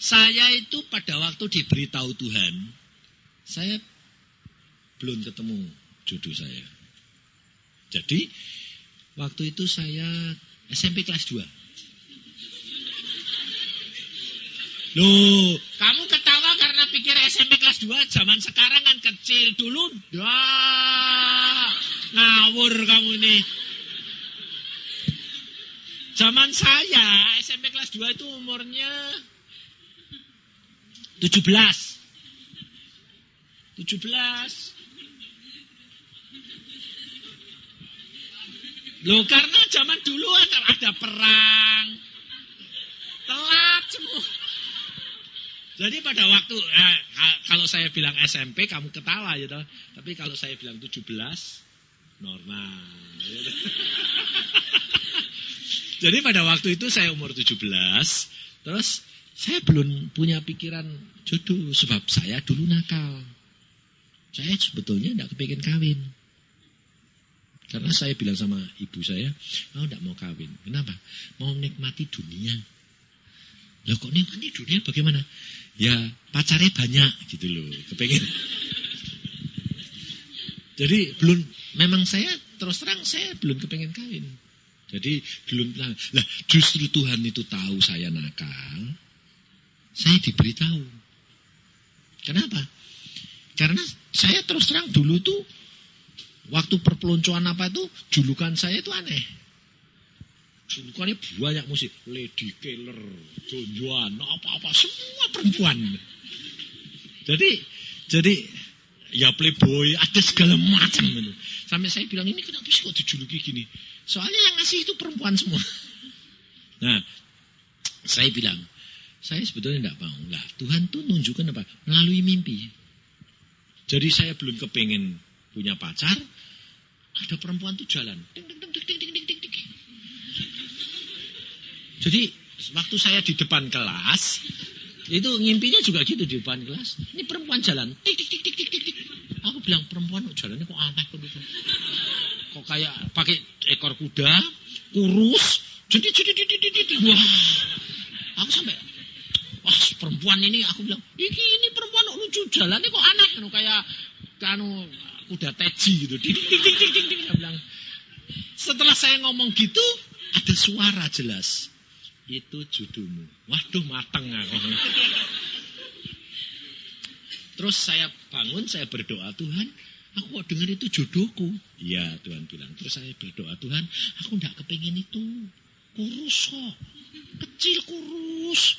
Saya itu pada waktu diberitahu Tuhan, saya belum ketemu jodoh saya. Jadi waktu itu saya SMP kelas 2. Loh, kamu ketawa karena pikir SMP kelas 2 zaman sekarang kan kecil. Dulu, dah, ngawur kamu ini. Zaman saya SMP kelas 2 itu umurnya 17. 17. Loh karena zaman dulu ada, ada perang. Telat semua. Jadi pada waktu, eh, kalau saya bilang SMP kamu ketawa gitu. Tapi kalau saya bilang 17, normal. Gitu. Jadi pada waktu itu saya umur 17, terus saya belum punya pikiran jodoh sebab saya dulu nakal. Saya sebetulnya tidak kepingin kawin. Karena saya bilang sama ibu saya, oh tidak mau kawin. Kenapa? Mau nikmati dunia. Loh kok nikmati dunia bagaimana? Ya pacarnya banyak gitu loh. Kepengen. Jadi belum, memang saya terus terang saya belum kepengen kawin. Jadi belum lah justru Tuhan itu tahu saya nakal, saya diberitahu. Kenapa? Karena saya terus terang dulu itu waktu perpeloncoan apa itu julukan saya itu aneh. Julukannya banyak musik, Lady Keller, John apa-apa semua perempuan. Jadi jadi ya playboy ada segala macam. Sampai saya bilang ini kenapa sih kok dijuluki gini? Soalnya yang ngasih itu perempuan semua. Nah, saya bilang, saya sebetulnya tidak mau. Lah, Tuhan tuh nunjukkan apa? Melalui mimpi. Jadi saya belum kepengen punya pacar, ada perempuan tuh jalan. Jadi waktu saya di depan kelas, itu ngimpinya juga gitu di depan kelas. Ini perempuan jalan. Aku bilang perempuan kok jalannya kok aneh kok gitu. Kok kayak pakai ekor kuda, kurus. Jadi, jadi, jadi, jadi. Wah, aku sampai Wah perempuan ini aku bilang, ini, ini perempuan kok lucu jalannya kok aneh, anu kayak kanu kuda teji gitu. Ding, ding, ding, ding, ding, ding. Bilang, setelah saya ngomong gitu, ada suara jelas. Itu judumu. Waduh mateng aku. Terus saya bangun, saya berdoa, Tuhan, aku kok dengar itu jodohku. Iya, Tuhan bilang. Terus saya berdoa, Tuhan, aku tidak kepingin itu. Kurus kok. Kecil kurus.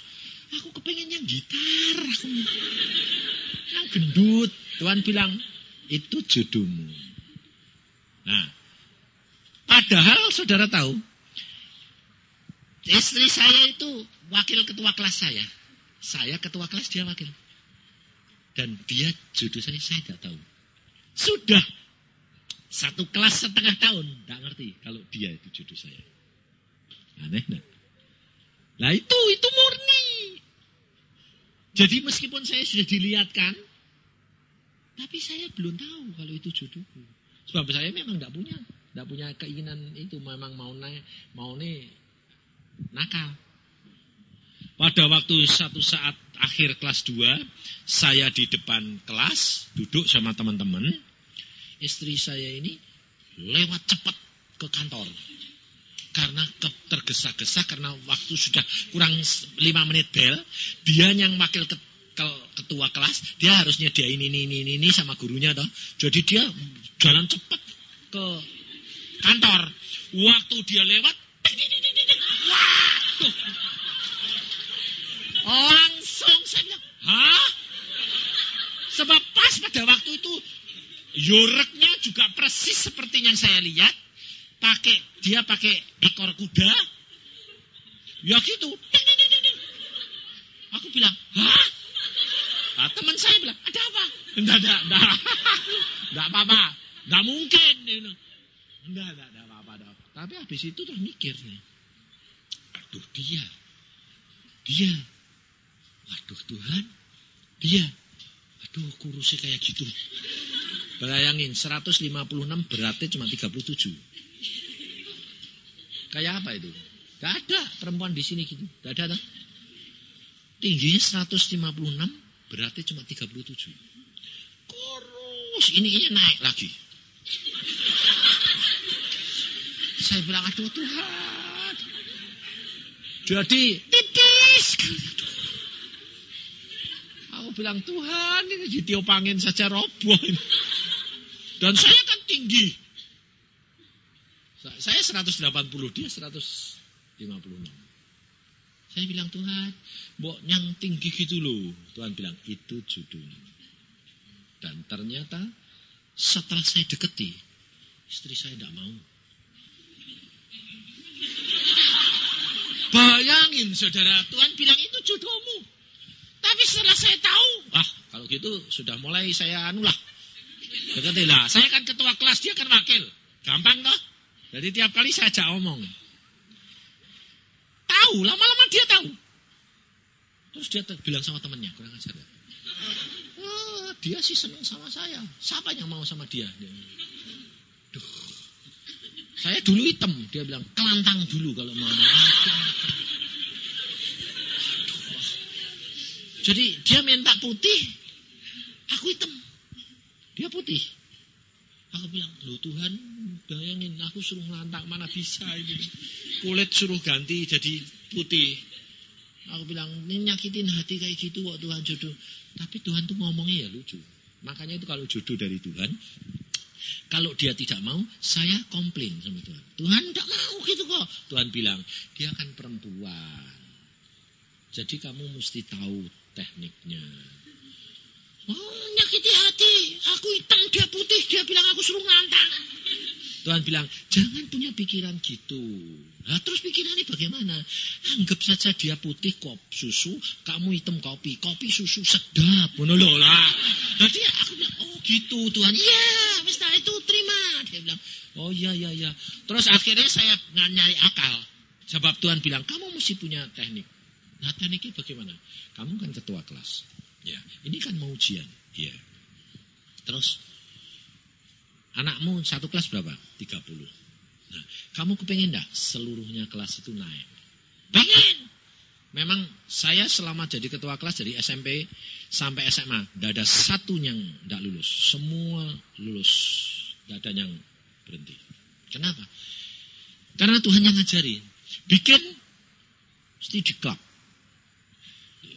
Aku kepengen yang gitar. Aku yang gendut. Tuhan bilang, itu jodohmu. Nah, padahal saudara tahu, istri saya itu wakil ketua kelas saya. Saya ketua kelas, dia wakil. Dan dia jodoh saya, saya tidak tahu. Sudah satu kelas setengah tahun, tidak ngerti kalau dia itu jodoh saya. Aneh enggak? Nah itu, itu murni. Jadi meskipun saya sudah dilihatkan, tapi saya belum tahu kalau itu jodohku. Sebab saya memang tidak punya, tidak punya keinginan itu. Memang mau naik, mau nih nakal. Pada waktu satu saat akhir kelas 2, saya di depan kelas, duduk sama teman-teman. Istri saya ini lewat cepat ke kantor karena tergesa-gesa karena waktu sudah kurang lima menit bel dia yang wakil ketua kelas dia harusnya dia ini ini ini ini sama gurunya toh jadi dia jalan cepat ke kantor waktu dia lewat langsung saya hah sebab pas pada waktu itu yureknya juga persis seperti yang saya lihat pakai dia pakai ekor kuda. Ya gitu. Aku bilang, hah? Nah, teman saya bilang, ada apa? Enggak ada, enggak. Enggak apa-apa. Enggak mungkin. Enggak, enggak, enggak apa-apa. Tapi habis itu terus mikir. Aduh dia. Dia. Waduh Tuhan. Dia. Aduh kurusnya kayak gitu. Bayangin 156 beratnya cuma 37. Kayak apa itu? Gak ada perempuan di sini gitu. Gak ada. Tingginya 156, beratnya cuma 37. Kurus, ini naik lagi. Saya bilang, aduh Tuhan. Jadi tipis. Aku bilang, Tuhan ini ditiupangin saja roboh. Dan saya kan tinggi. Saya 180, dia 156. Saya bilang, Tuhan, mbok yang tinggi gitu loh. Tuhan bilang, itu judul. Dan ternyata setelah saya deketi, istri saya tidak mau. Bayangin saudara, Tuhan bilang itu jodohmu. Tapi setelah saya tahu, ah kalau gitu sudah mulai saya anu lah. Deketilah, saya kan ketua kelas, dia kan wakil. Gampang toh? Jadi tiap kali saya ajak omong. Tahu, lama-lama dia tahu. Terus dia bilang sama temannya, kurang ajar. Oh, dia sih senang sama saya. Siapa yang mau sama dia? Duh. Saya dulu hitam, dia bilang kelantang dulu kalau mau. Jadi dia minta putih, aku hitam. Dia putih. Aku bilang, loh Tuhan, bayangin aku suruh ngelantang, mana bisa ini. Kulit suruh ganti jadi putih. Aku bilang, ini nyakitin hati kayak gitu kok Tuhan jodoh. Tapi Tuhan tuh ngomongnya ya lucu. Makanya itu kalau jodoh dari Tuhan, kalau dia tidak mau, saya komplain sama Tuhan. Tuhan tidak mau gitu kok. Tuhan bilang, dia kan perempuan. Jadi kamu mesti tahu tekniknya. Oh, nyakiti hati. Aku hitam, dia putih. Dia bilang aku suruh ngantang. Tuhan bilang, jangan punya pikiran gitu. Nah, terus pikirannya bagaimana? Anggap saja dia putih kop susu, kamu hitam kopi. Kopi susu sedap. Benar lah. Jadi aku bilang, oh gitu Tuhan. Iya, Mister itu terima. Dia bilang, oh iya, iya, iya. Terus akhirnya saya nyari akal. Sebab Tuhan bilang, kamu mesti punya teknik. Nah tekniknya bagaimana? Kamu kan ketua kelas. Ya, ini kan mau ujian. Ya. Terus anakmu satu kelas berapa? 30. Nah, kamu kepengen enggak seluruhnya kelas itu naik? Pengen. Memang saya selama jadi ketua kelas dari SMP sampai SMA, tidak ada satu yang tidak lulus. Semua lulus, tidak ada yang berhenti. Kenapa? Karena Tuhan yang ngajarin. Bikin mesti dikap.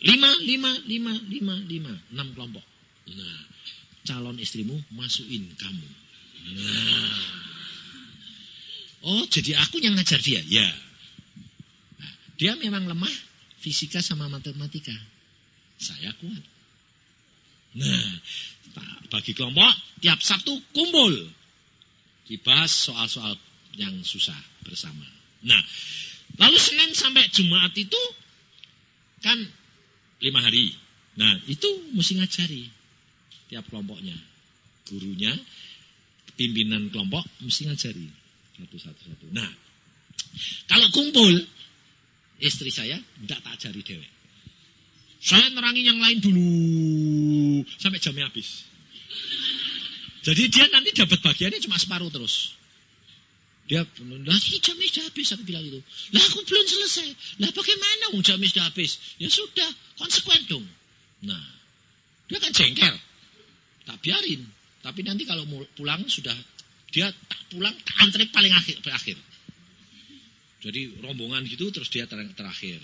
Lima, lima, lima, lima, lima. Enam kelompok. Nah, calon istrimu masukin kamu. Nah. Oh, jadi aku yang ngajar dia? Ya. Nah, dia memang lemah fisika sama matematika. Saya kuat. Nah, bagi kelompok, tiap Sabtu kumpul. Dibahas soal-soal yang susah bersama. Nah, lalu Senin sampai Jumat itu kan lima hari. Nah, itu mesti ngajari tiap kelompoknya. Gurunya, pimpinan kelompok mesti ngajari satu-satu. Nah, kalau kumpul, istri saya tidak tak ajari dewek. Saya nerangi yang lain dulu sampai jamnya habis. Jadi dia nanti dapat bagiannya cuma separuh terus. Dia lah jamnya sudah habis aku bilang itu. Lah aku belum selesai. Lah bagaimana mau jamnya sudah habis? Ya sudah, konsekuen dong. Nah, dia kan jengkel. Tak biarin. Tapi nanti kalau pulang sudah dia tak pulang tak antri paling akhir berakhir. Jadi rombongan gitu terus dia ter terakhir.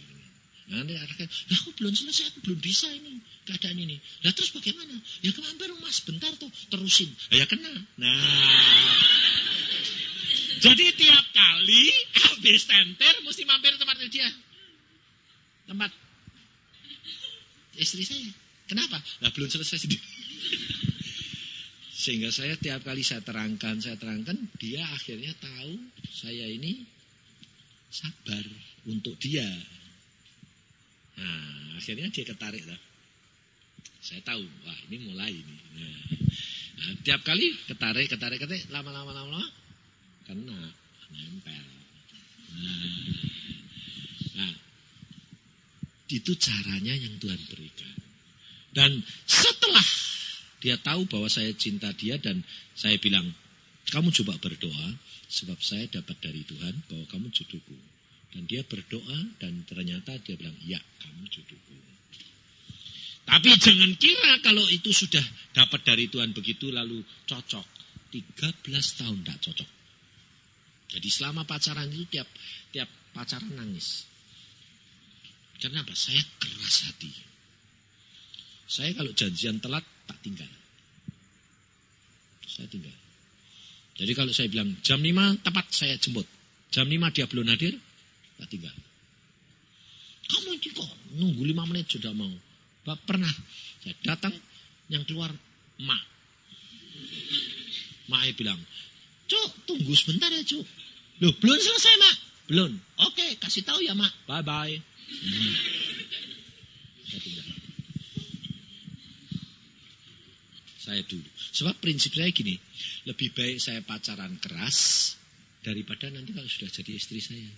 Nanti akhirnya, lah aku belum selesai, aku belum bisa ini keadaan ini. Lah terus bagaimana? Ya ke mampir rumah sebentar tuh, terusin. Ya kena. Nah, jadi tiap kali habis tenter mesti mampir tempat dia. Tempat istri saya. Kenapa? Nah, belum selesai sendiri. Sehingga saya tiap kali saya terangkan, saya terangkan, dia akhirnya tahu saya ini sabar untuk dia. Nah, akhirnya dia ketarik lah. Saya tahu, wah ini mulai ini. Nah, nah, tiap kali ketarik, ketarik, ketarik, lama-lama, lama-lama, kena, nempel. Nah, nah, itu caranya yang Tuhan berikan. Dan setelah dia tahu bahwa saya cinta dia dan saya bilang, kamu coba berdoa sebab saya dapat dari Tuhan bahwa kamu jodohku. Dan dia berdoa dan ternyata dia bilang, ya kamu jodohku. Tapi jangan kira kalau itu sudah dapat dari Tuhan begitu lalu cocok. 13 tahun tidak cocok. Jadi selama pacaran itu tiap tiap pacaran nangis. Kenapa? Saya keras hati. Saya kalau janjian telat tak tinggal. Saya tinggal. Jadi kalau saya bilang jam 5 tepat saya jemput. Jam 5 dia belum hadir, tak tinggal. Kamu ini kok nunggu 5 menit sudah mau. Bapak pernah saya datang yang keluar mak. Mak bilang, Cuk, tunggu sebentar ya, Cuk. Loh, belum selesai, Mak. Belum. Oke, kasih tahu ya, Mak. Bye-bye. Hmm. Saya. Saya dulu. Sebab prinsip saya gini, lebih baik saya pacaran keras daripada nanti kalau sudah jadi istri saya.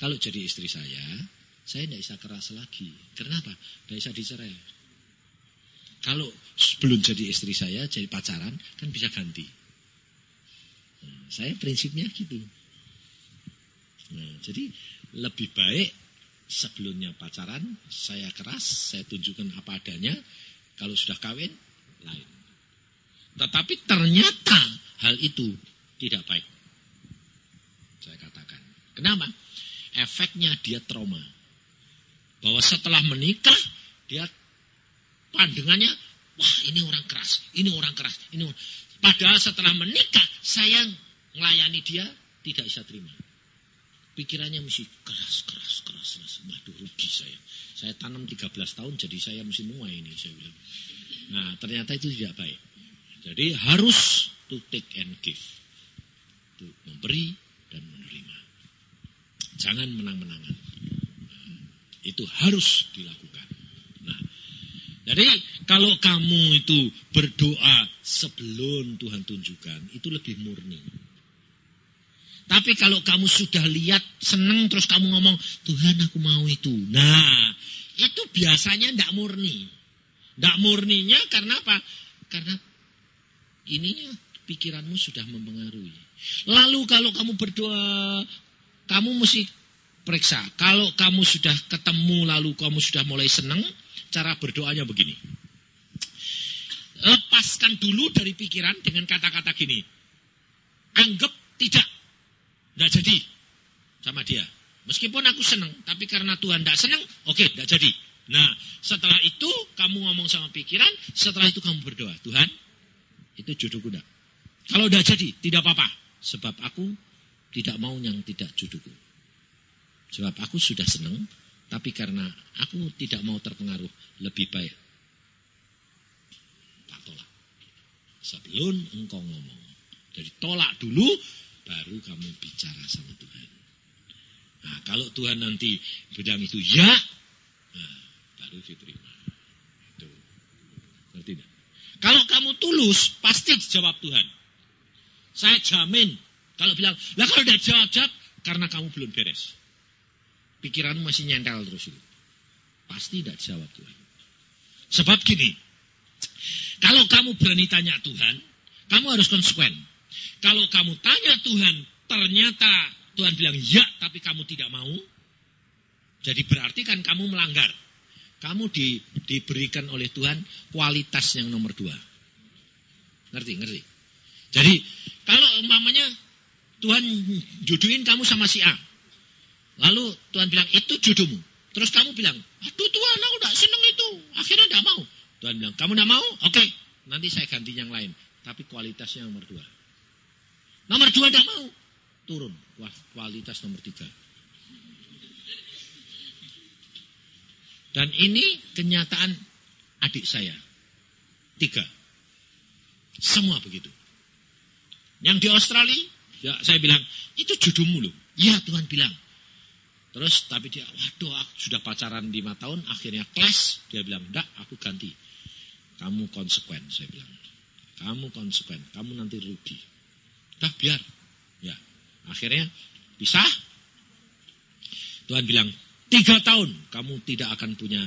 Kalau jadi istri saya, saya tidak bisa keras lagi. Kenapa? Tidak bisa dicerai. Kalau sebelum jadi istri saya, jadi pacaran, kan bisa ganti. Saya prinsipnya gitu. Nah, jadi lebih baik sebelumnya pacaran, saya keras, saya tunjukkan apa adanya. Kalau sudah kawin, lain. Tetapi ternyata hal itu tidak baik. Saya katakan. Kenapa? Efeknya dia trauma bahwa setelah menikah dia pandangannya wah ini orang keras, ini orang keras, ini orang. Padahal setelah menikah saya melayani dia tidak bisa terima. Pikirannya mesti keras, keras, keras, keras. Waduh rugi saya. Saya tanam 13 tahun jadi saya mesti mulai ini saya bilang. Nah ternyata itu tidak baik. Jadi harus to take and give. Itu memberi dan menerima. Jangan menang-menangan. Itu harus dilakukan. Jadi kalau kamu itu berdoa sebelum Tuhan tunjukkan, itu lebih murni. Tapi kalau kamu sudah lihat senang terus kamu ngomong, Tuhan aku mau itu. Nah, itu biasanya tidak murni. Tidak murninya karena apa? Karena ininya pikiranmu sudah mempengaruhi. Lalu kalau kamu berdoa, kamu mesti periksa. Kalau kamu sudah ketemu lalu kamu sudah mulai senang, cara berdoanya begini. Lepaskan dulu dari pikiran dengan kata-kata gini. Anggap tidak. Tidak jadi sama dia. Meskipun aku senang, tapi karena Tuhan tidak senang, oke, okay, tidak jadi. Nah, setelah itu kamu ngomong sama pikiran, setelah itu kamu berdoa. Tuhan, itu jodohku tidak. Kalau tidak jadi, tidak apa-apa. Sebab aku tidak mau yang tidak jodohku. Sebab aku sudah senang, tapi karena aku tidak mau terpengaruh, lebih baik. Tak tolak. Sebelum engkau ngomong. Jadi tolak dulu, baru kamu bicara sama Tuhan. Nah, kalau Tuhan nanti bilang itu ya, nah, baru diterima. Itu. Ngerti tidak? Kalau kamu tulus, pasti dijawab Tuhan. Saya jamin. Kalau bilang, lah kalau tidak jawab-jawab, karena kamu belum beres pikiranmu masih nyentel terus. Pasti tidak dijawab Tuhan. Sebab gini, kalau kamu berani tanya Tuhan, kamu harus konsekuen. Kalau kamu tanya Tuhan, ternyata Tuhan bilang ya, tapi kamu tidak mau, jadi berarti kan kamu melanggar. Kamu di, diberikan oleh Tuhan kualitas yang nomor dua. Ngerti, ngerti. Jadi kalau umpamanya Tuhan jodohin kamu sama si A, Lalu Tuhan bilang, itu jodohmu. Terus kamu bilang, aduh Tuhan aku tidak senang itu. Akhirnya tidak mau. Tuhan bilang, kamu tidak mau? Oke, nanti saya ganti yang lain. Tapi kualitasnya nomor dua. Nomor dua tidak mau. Turun. Kualitas nomor tiga. Dan ini kenyataan adik saya. Tiga. Semua begitu. Yang di Australia, ya saya bilang, itu jodohmu loh. Iya Tuhan bilang. Terus tapi dia, waduh aku sudah pacaran lima tahun, akhirnya clash. Dia bilang, enggak, aku ganti. Kamu konsekuen, saya bilang. Kamu konsekuen, kamu nanti rugi. Dah biar, Ya, akhirnya pisah. Tuhan bilang, tiga tahun kamu tidak akan punya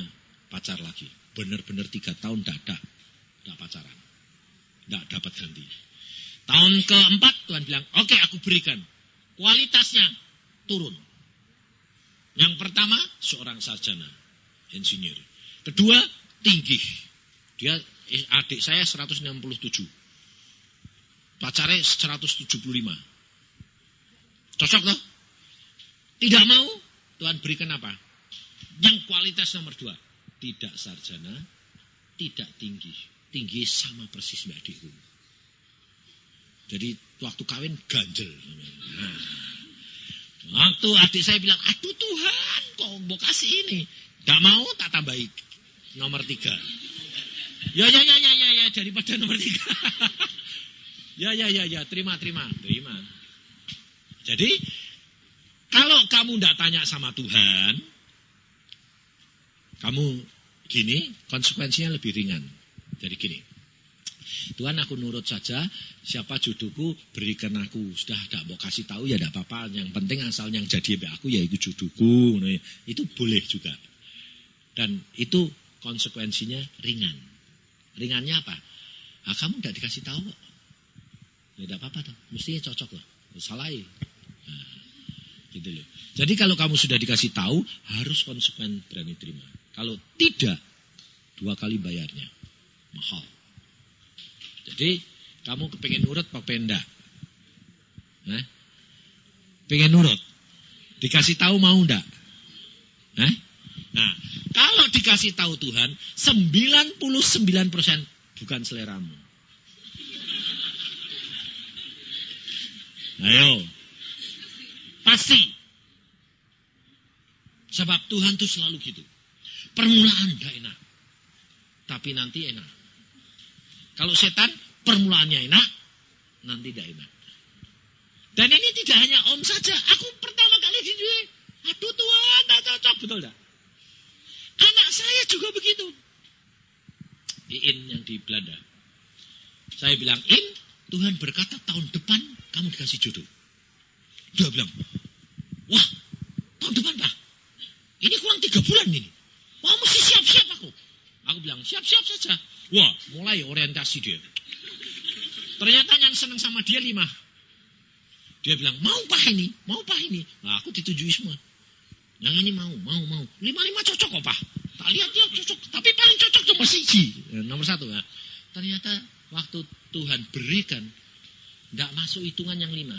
pacar lagi. Benar-benar tiga tahun tidak ada, tidak pacaran. Tidak dapat ganti. Tahun keempat Tuhan bilang, oke okay, aku berikan. Kualitasnya turun. Yang pertama, seorang sarjana, insinyur. Kedua, tinggi. Dia eh, adik saya 167. Pacarnya 175. Cocok loh? Tidak mau, Tuhan berikan apa? Yang kualitas nomor dua. Tidak sarjana, tidak tinggi. Tinggi sama persis Mbak Adikku. Jadi waktu kawin ganjel. Nah. Waktu adik saya bilang, aduh Tuhan, kok mau kasih ini? Gak mau, tak tambahi. Nomor tiga. Ya, ya, ya, ya, ya, ya, daripada nomor tiga. ya, ya, ya, ya, terima, terima, terima. Jadi, kalau kamu tidak tanya sama Tuhan, kamu gini, konsekuensinya lebih ringan. Jadi gini, Tuhan aku nurut saja, siapa jodohku berikan aku. Sudah tidak mau kasih tahu ya tidak apa-apa. Yang penting asal yang jadi aku ya itu jodohku. Nah, itu boleh juga. Dan itu konsekuensinya ringan. Ringannya apa? Nah, kamu tidak dikasih tahu kok. Ya tidak apa-apa tuh. Mestinya cocok loh. Salah nah, gitu loh. Jadi kalau kamu sudah dikasih tahu, harus konsekuen berani terima. Kalau tidak, dua kali bayarnya. Mahal. Jadi kamu kepengen nurut apa penda? Nah, pengen nurut. Dikasih tahu mau ndak? Nah, nah, kalau dikasih tahu Tuhan, 99% bukan seleramu. Ayo. Pasti. Sebab Tuhan tuh selalu gitu. Permulaan gak enak. Tapi nanti enak. Kalau setan permulaannya enak, nanti tidak enak. Dan ini tidak hanya om saja. Aku pertama kali di dunia, aduh Tuhan, tidak cocok. Betul tidak? Anak saya juga begitu. Iin yang di Belanda. Saya bilang, In, Tuhan berkata tahun depan kamu dikasih jodoh. Dia bilang, wah, tahun depan pak, ini kurang tiga bulan ini. Wah, mesti siap-siap aku. Aku bilang, siap-siap saja. Wah, mulai orientasi dia. Ternyata yang senang sama dia lima. Dia bilang, mau pak ini, mau pak ini. Nah, aku ditujui semua. Yang ini mau, mau, mau. Lima-lima cocok kok pak. Tak lihat dia cocok. Tapi paling cocok cuma siji. Ya, nomor satu ya. Ternyata waktu Tuhan berikan, tidak masuk hitungan yang lima.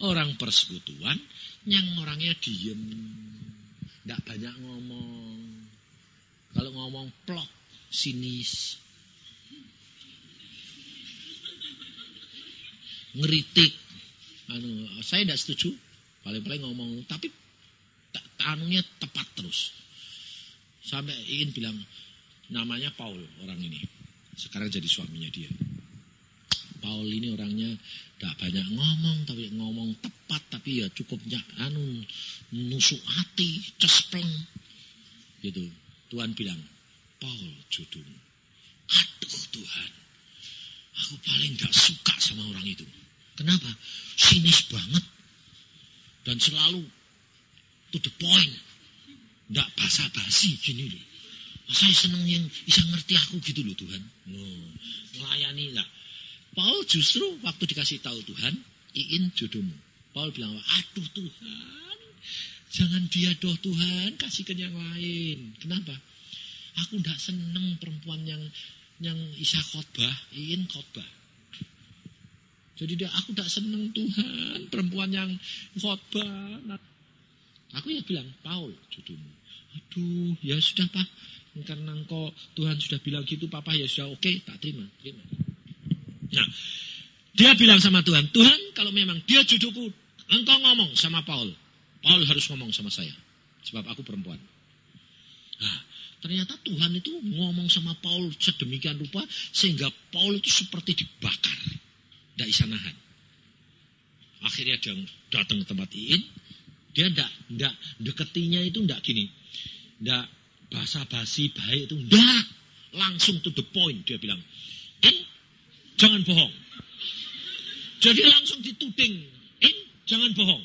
Orang persekutuan, yang orangnya diem. Tidak banyak ngomong. Kalau ngomong plok, sinis, ngeritik. Anu, saya tidak setuju. Paling-paling ngomong, tapi anunya tepat terus. Sampai ingin bilang, namanya Paul orang ini. Sekarang jadi suaminya dia. Paul ini orangnya tidak banyak ngomong, tapi ngomong tepat, tapi ya cukupnya anu nusuk hati, cespleng. Gitu. Tuhan bilang, Paul jodohmu. Aduh Tuhan, aku paling gak suka sama orang itu. Kenapa? Sinis banget. Dan selalu to the point. Gak basa-basi gini loh. Saya seneng yang bisa ngerti aku gitu loh Tuhan. Melayani lah. Paul justru waktu dikasih tahu Tuhan, iin jodohmu. Paul bilang, aduh Tuhan, jangan dia doh Tuhan, kasihkan yang lain. Kenapa? Aku tidak seneng perempuan yang yang isa khotbah, ingin khotbah. Jadi dia, aku tidak seneng Tuhan, perempuan yang khotbah. Nah, aku ya bilang, Paul, jodohmu. Aduh, ya sudah pak. Karena engkau Tuhan sudah bilang gitu, papa ya sudah oke, okay, tak terima, terima. Nah, dia bilang sama Tuhan, Tuhan kalau memang dia jodohku, engkau ngomong sama Paul. Paul harus ngomong sama saya. Sebab aku perempuan. Nah, Ternyata Tuhan itu ngomong sama Paul sedemikian rupa sehingga Paul itu seperti dibakar. Tidak bisa nahan. Akhirnya dia datang ke tempat Iin. Dia tidak tidak deketinya itu tidak gini. Tidak basa-basi baik itu. Tidak. Langsung to the point dia bilang. In, jangan bohong. Jadi langsung dituding jangan bohong.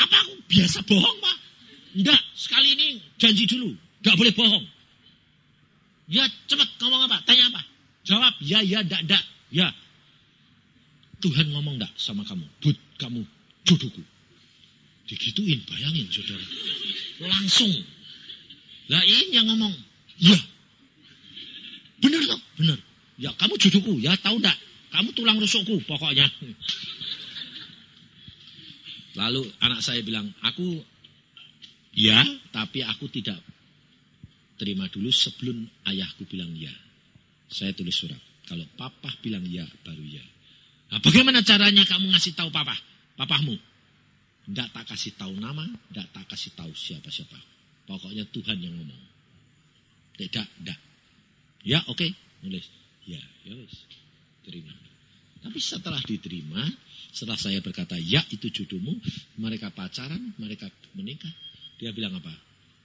Apa aku biasa bohong, Pak? Enggak, sekali ini janji dulu. Enggak boleh bohong. Ya, cepat ngomong apa? Tanya apa? Jawab, ya, ya, enggak, enggak. Ya. Tuhan ngomong enggak sama kamu? Bud, kamu jodohku. Digituin, bayangin saudara. Langsung. Lah ini yang ngomong, ya. Benar toh? Benar. Ya kamu jodohku, ya tahu enggak? Kamu tulang rusukku pokoknya. Lalu anak saya bilang, aku ya, tapi aku tidak terima dulu sebelum ayahku bilang ya. Saya tulis surat. Kalau papa bilang ya, baru ya. Nah, bagaimana caranya kamu ngasih tahu papa? Papahmu? Tidak tak kasih tahu nama, tidak tak kasih tahu siapa-siapa. Pokoknya Tuhan yang ngomong. Tidak, tidak. Ya, oke, okay. nulis. Ya, ya wis. Terima. Tapi setelah diterima, setelah saya berkata, ya itu jodohmu, mereka pacaran, mereka menikah. Dia bilang apa?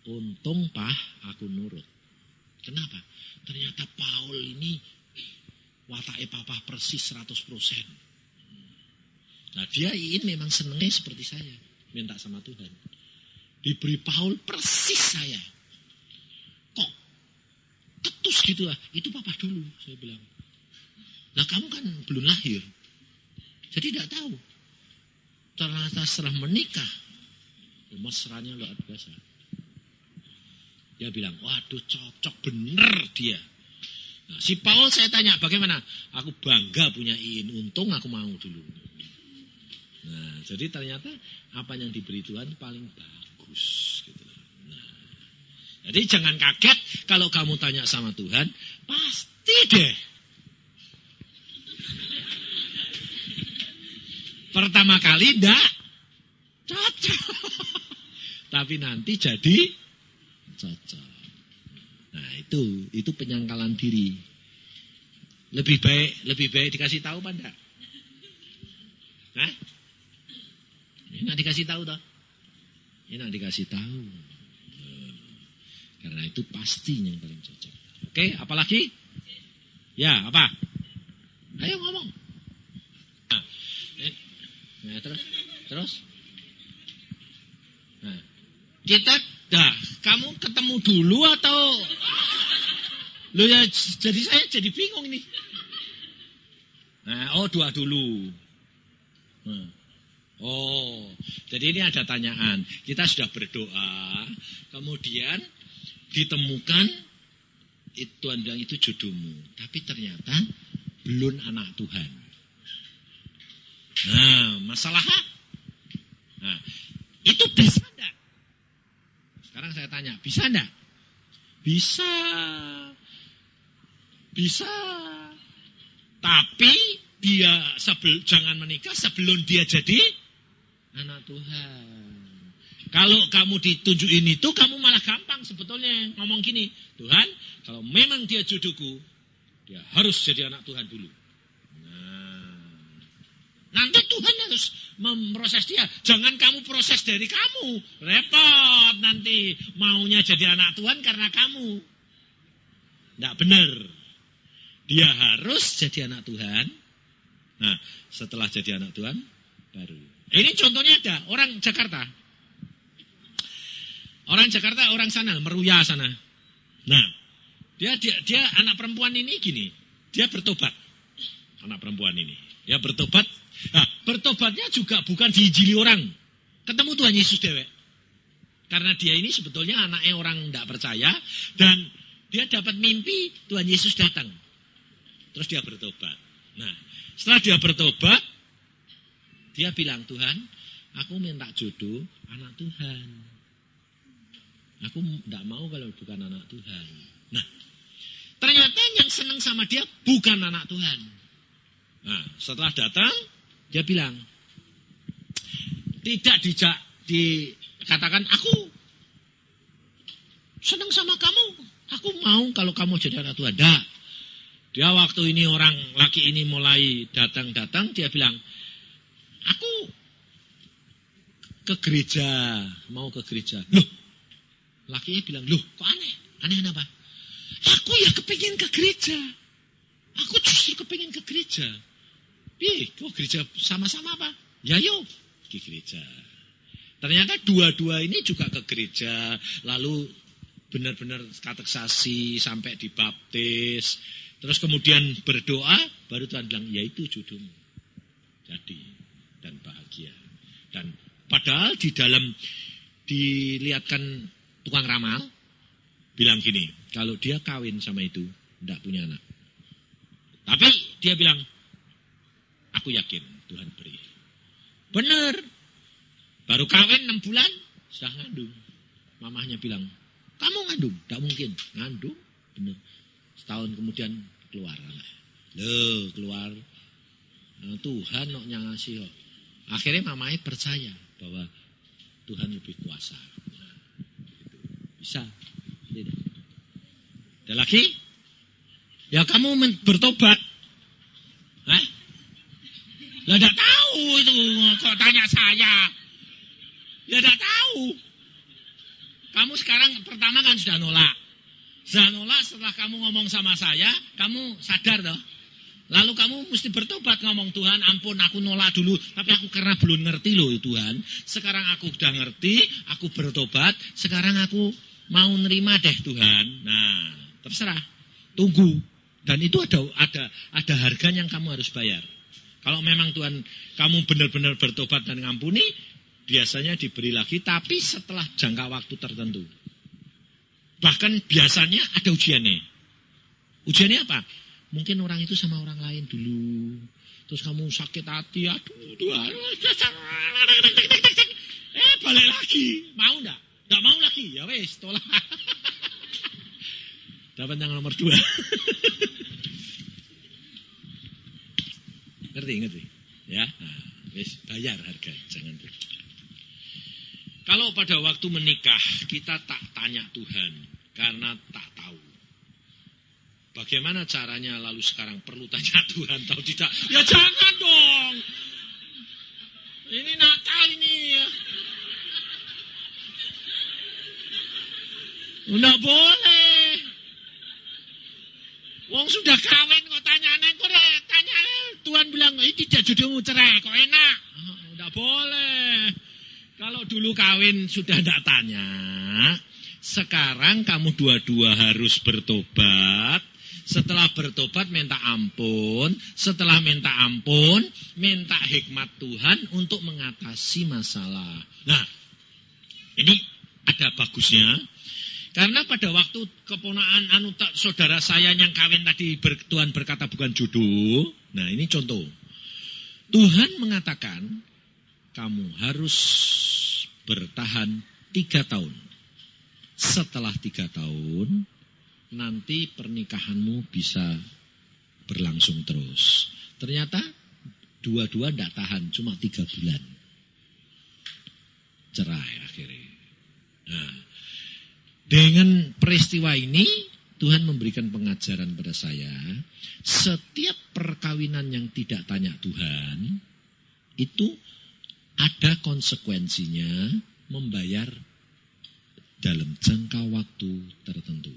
Untung pah aku nurut. Kenapa? Ternyata Paul ini wataknya papa persis 100%. Nah dia ini memang senengnya seperti saya. Minta sama Tuhan. Diberi Paul persis saya. Kok ketus gitu lah. Itu papa dulu saya bilang. Nah kamu kan belum lahir. Jadi tidak tahu. Ternyata setelah menikah, mesranya luar biasa. Dia bilang, waduh cocok bener dia. Nah, si Paul saya tanya, bagaimana? Aku bangga punya Iin, untung aku mau dulu. Nah, jadi ternyata apa yang diberi Tuhan paling bagus. Gitu. Nah, jadi jangan kaget kalau kamu tanya sama Tuhan, pasti deh Pertama kali enggak cocok. Tapi nanti jadi cocok. Nah, itu itu penyangkalan diri. Lebih baik lebih baik dikasih tahu apa enggak? Hah? Enak dikasih tahu toh? Enak dikasih tahu. Karena itu pasti yang paling cocok. Oke, apalagi? Ya, apa? Ayo ngomong. Nah, terus, terus. Nah, kita, dah, kamu ketemu dulu atau, lu ya, jadi saya jadi bingung nih. Nah, oh dua dulu. Nah. Oh, jadi ini ada tanyaan. Kita sudah berdoa, kemudian ditemukan itu bilang itu jodohmu, tapi ternyata belum anak Tuhan. Nah, masalah Nah, itu bisa enggak? Sekarang saya tanya, bisa enggak? Bisa. Bisa. Tapi dia sebel, jangan menikah sebelum dia jadi anak Tuhan. Kalau kamu ditunjukin itu, kamu malah gampang sebetulnya ngomong gini. Tuhan, kalau memang dia jodohku, dia harus jadi anak Tuhan dulu. Nanti Tuhan harus memproses dia. Jangan kamu proses dari kamu. Repot nanti maunya jadi anak Tuhan karena kamu. Tidak benar. Dia harus jadi anak Tuhan. Nah, setelah jadi anak Tuhan, baru. Ini contohnya ada orang Jakarta. Orang Jakarta, orang sana, Meruya sana. Nah, dia dia, dia anak perempuan ini gini, dia bertobat. Anak perempuan ini. Ya bertobat Nah, bertobatnya juga bukan diijili orang. Ketemu Tuhan Yesus dewek. Karena dia ini sebetulnya anaknya orang tidak percaya. Dan dia dapat mimpi Tuhan Yesus datang. Terus dia bertobat. Nah, setelah dia bertobat, dia bilang, Tuhan, aku minta jodoh anak Tuhan. Aku tidak mau kalau bukan anak Tuhan. Nah, ternyata yang senang sama dia bukan anak Tuhan. Nah, setelah datang, dia bilang, tidak dijak dikatakan aku senang sama kamu. Aku mau kalau kamu jadi anak Tuhan. Dah. Dia waktu ini orang laki ini mulai datang-datang, dia bilang, aku ke gereja, mau ke gereja. Loh, lakinya bilang, loh kok aneh? Aneh apa? Aku ya kepingin ke gereja. Aku justru kepingin ke gereja. Ih, kok gereja sama-sama apa? Ya yuk, ke gereja. Ternyata dua-dua ini juga ke gereja, lalu benar-benar kateksasi sampai dibaptis, terus kemudian berdoa, baru Tuhan bilang, ya itu jodohmu. Jadi, dan bahagia. Dan padahal di dalam dilihatkan tukang ramal, bilang gini, kalau dia kawin sama itu, tidak punya anak. Tapi dia bilang, aku yakin Tuhan beri. Benar. Baru kawin enam bulan, sudah ngandung. Mamahnya bilang, kamu ngandung? Tidak mungkin. Ngandung, benar. Setahun kemudian keluar. Loh, keluar. Nah, Tuhan nok nyangasi kok. Akhirnya mamanya percaya bahwa Tuhan lebih kuasa. Bisa. Tidak. Ada lagi? Ya kamu bertobat. Lah tidak tahu itu. Kok tanya saya? Ya tidak tahu. Kamu sekarang pertama kan sudah nolak. Sudah nolak setelah kamu ngomong sama saya, kamu sadar toh? Lalu kamu mesti bertobat ngomong Tuhan, ampun aku nolak dulu, tapi aku karena belum ngerti loh Tuhan. Sekarang aku sudah ngerti, aku bertobat, sekarang aku mau nerima deh Tuhan. Nah, terserah. Tunggu. Dan itu ada ada ada harganya yang kamu harus bayar. Kalau memang Tuhan kamu benar-benar bertobat dan ngampuni, biasanya diberi lagi, tapi setelah jangka waktu tertentu. Bahkan biasanya ada ujiannya. Ujiannya apa? Mungkin orang itu sama orang lain dulu. Terus kamu sakit hati, aduh Tuhan. Eh balik lagi. Mau enggak? Enggak mau lagi. Ya wes, tolak. Dapat yang nomor dua. ngerti, ngerti. Ya, nah, wes bayar harga, jangan rugi. Kalau pada waktu menikah kita tak tanya Tuhan karena tak tahu. Bagaimana caranya lalu sekarang perlu tanya Tuhan tahu tidak? Ya jangan dong. Ini nakal ini ya. Enggak boleh. Wong sudah kawin kok tanya kok tanya Tuhan bilang ini tidak jodohmu cerai kok enak. Enggak boleh. Kalau dulu kawin sudah tidak tanya, sekarang kamu dua-dua harus bertobat. Setelah bertobat minta ampun, setelah minta ampun, minta hikmat Tuhan untuk mengatasi masalah. Nah, ini ada bagusnya. Karena pada waktu keponaan anu saudara saya yang kawin tadi ber, Tuhan berkata bukan jodoh. Nah, ini contoh. Tuhan mengatakan kamu harus bertahan tiga tahun. Setelah tiga tahun, nanti pernikahanmu bisa berlangsung terus. Ternyata dua-dua tidak tahan, cuma tiga bulan. Cerai akhirnya. Nah, dengan peristiwa ini, Tuhan memberikan pengajaran pada saya, setiap perkawinan yang tidak tanya Tuhan, itu ada konsekuensinya membayar dalam jangka waktu tertentu.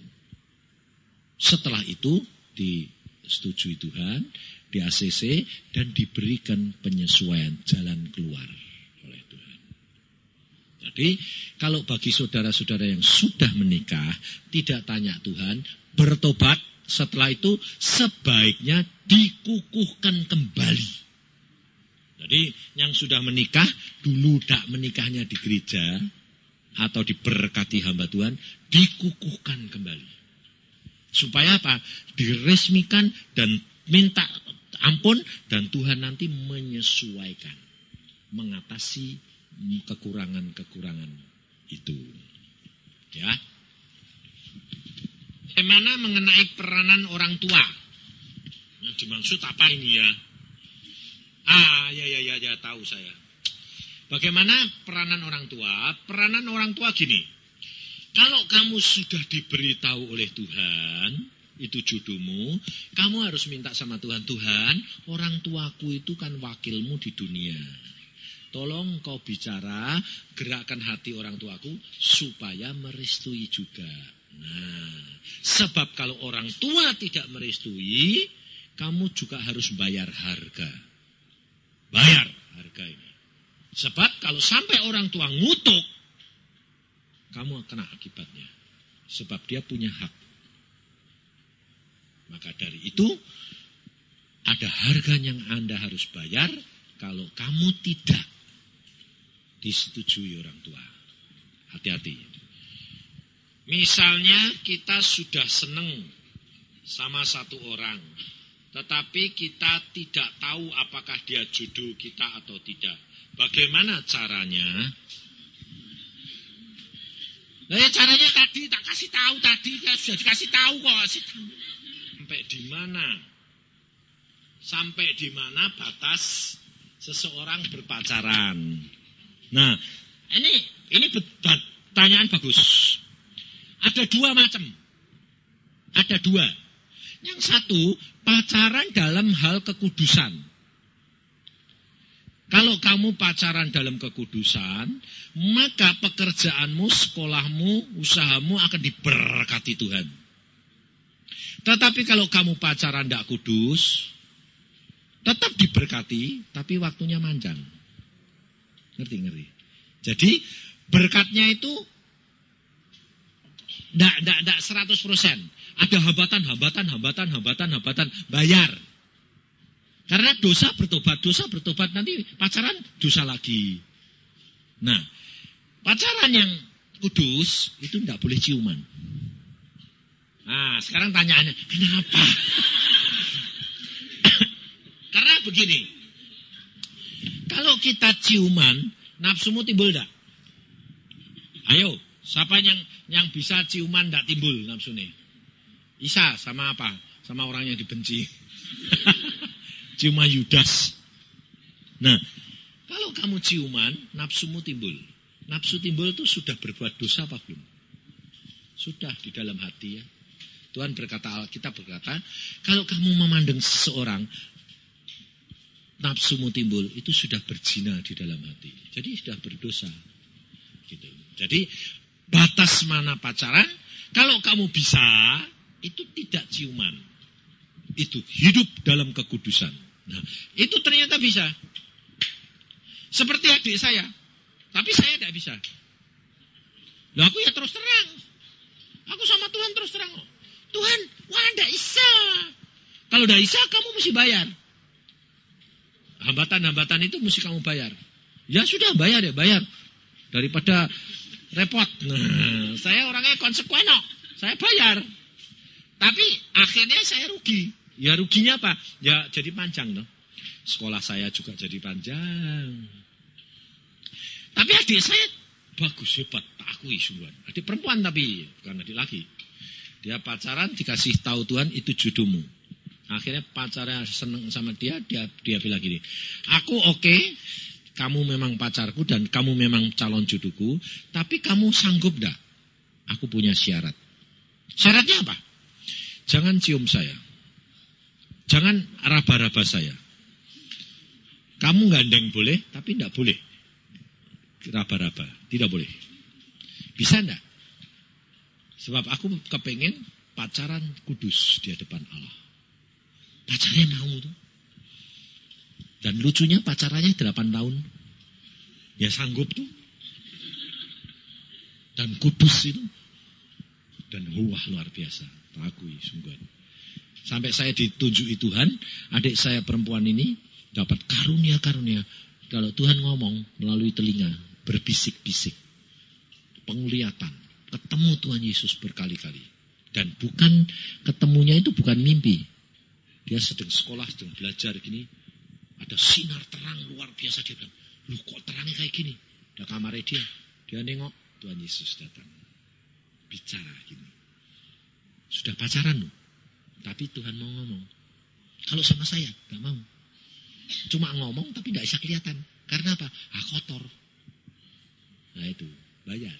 Setelah itu disetujui Tuhan, di ACC dan diberikan penyesuaian jalan keluar. Jadi kalau bagi saudara-saudara yang sudah menikah tidak tanya Tuhan, bertobat setelah itu sebaiknya dikukuhkan kembali jadi yang sudah menikah dulu tak menikahnya di gereja atau diberkati hamba Tuhan dikukuhkan kembali. Supaya apa? Diresmikan dan minta ampun dan Tuhan nanti menyesuaikan mengatasi kekurangan-kekurangan itu. Ya. Bagaimana mengenai peranan orang tua? Yang dimaksud apa ini ya? Ah, ya, ya, ya, ya, tahu saya. Bagaimana peranan orang tua? Peranan orang tua gini. Kalau kamu sudah diberitahu oleh Tuhan, itu jodohmu, kamu harus minta sama Tuhan, Tuhan, orang tuaku itu kan wakilmu di dunia. Tolong kau bicara, gerakkan hati orang tuaku supaya merestui juga. Nah, sebab kalau orang tua tidak merestui, kamu juga harus bayar harga. Bayar harga ini. Sebab kalau sampai orang tua ngutuk, kamu kena akibatnya. Sebab dia punya hak. Maka dari itu, ada harga yang Anda harus bayar kalau kamu tidak disetujui orang tua. Hati-hati. Misalnya kita sudah senang sama satu orang, tetapi kita tidak tahu apakah dia jodoh kita atau tidak. Bagaimana caranya? Nah, ya caranya tadi tak kasih tahu tadi ya sudah dikasih tahu kok. Sampai di mana? Sampai di mana batas seseorang berpacaran? Nah, ini ini pertanyaan bagus. Ada dua macam. Ada dua. Yang satu, pacaran dalam hal kekudusan. Kalau kamu pacaran dalam kekudusan, maka pekerjaanmu, sekolahmu, usahamu akan diberkati Tuhan. Tetapi kalau kamu pacaran tidak kudus, tetap diberkati, tapi waktunya manjang. Ngerti, ngerti. Jadi berkatnya itu tidak 100 persen. Ada hambatan, hambatan, hambatan, hambatan, hambatan, bayar. Karena dosa bertobat, dosa bertobat nanti pacaran dosa lagi. Nah, pacaran yang kudus itu tidak boleh ciuman. Nah, sekarang tanyaannya, kenapa? Karena begini, kalau kita ciuman, nafsumu timbul tidak? Ayo, siapa yang yang bisa ciuman tidak timbul nafsunya? Isa sama apa? Sama orang yang dibenci. Ciuman Yudas. Nah, kalau kamu ciuman, nafsumu timbul. Nafsu timbul itu sudah berbuat dosa apa belum? Sudah di dalam hati ya. Tuhan berkata, kita berkata, kalau kamu memandang seseorang, nafsumu timbul, itu sudah berzina di dalam hati. Jadi sudah berdosa. Gitu. Jadi batas mana pacaran, kalau kamu bisa, itu tidak ciuman. Itu hidup dalam kekudusan. Nah, itu ternyata bisa. Seperti adik saya. Tapi saya tidak bisa. Loh aku ya terus terang. Aku sama Tuhan terus terang. Tuhan, wah tidak bisa. Kalau tidak bisa, kamu mesti bayar. Hambatan-hambatan itu mesti kamu bayar. Ya sudah, bayar ya, bayar. Daripada repot. Nah, saya orangnya konsekuen. Saya bayar. Tapi akhirnya saya rugi. Ya ruginya apa? Ya jadi panjang loh. Sekolah saya juga jadi panjang. Tapi adik saya bagus, hebat. Tak akui sungguh. Adik perempuan tapi, bukan adik lagi. Dia pacaran dikasih tahu Tuhan itu jodohmu. Akhirnya pacarnya seneng sama dia, dia dia bilang gini, aku oke, okay, kamu memang pacarku dan kamu memang calon jodohku, tapi kamu sanggup dah? Aku punya syarat. Syaratnya apa? Jangan cium saya. Jangan raba-raba saya. Kamu gandeng boleh, tapi tidak boleh. Raba-raba, tidak boleh. Bisa enggak? Sebab aku kepengen pacaran kudus di hadapan Allah. Pacarnya mau tuh. Dan lucunya pacarannya 8 tahun. Ya sanggup tuh. Dan kudus itu. Dan wah luar biasa. Akui sungguh. Sampai saya ditunjuki Tuhan, adik saya perempuan ini dapat karunia-karunia. Kalau Tuhan ngomong melalui telinga, berbisik-bisik. Penglihatan. Ketemu Tuhan Yesus berkali-kali. Dan bukan ketemunya itu bukan mimpi. Dia sedang sekolah, sedang belajar gini. Ada sinar terang luar biasa. Dia bilang, lu kok terangnya kayak gini? Ada kamarnya dia. Dia nengok, Tuhan Yesus datang. Bicara gini. Sudah pacaran loh. Tapi Tuhan mau ngomong. Kalau sama saya, gak mau. Cuma ngomong tapi gak bisa kelihatan. Karena apa? Ah kotor. Nah itu, bayar.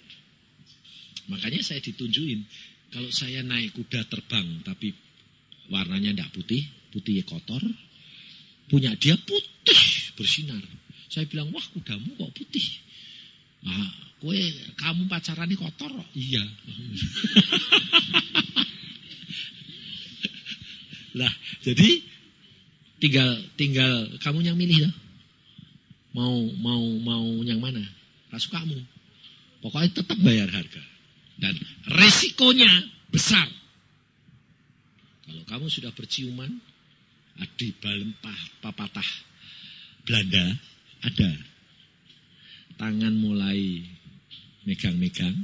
Makanya saya ditunjukin. Kalau saya naik kuda terbang tapi warnanya tidak putih, putih kotor, punya dia putih bersinar. Saya bilang, wah kudamu kok putih. Nah, kue kamu pacaran kotor? Iya. Lah, jadi tinggal tinggal kamu yang milih loh. Mau mau mau yang mana? Tak kamu. Pokoknya tetap bayar harga. Dan resikonya besar. Kalau kamu sudah berciuman, di balempah papatah Belanda ada. Tangan mulai megang-megang,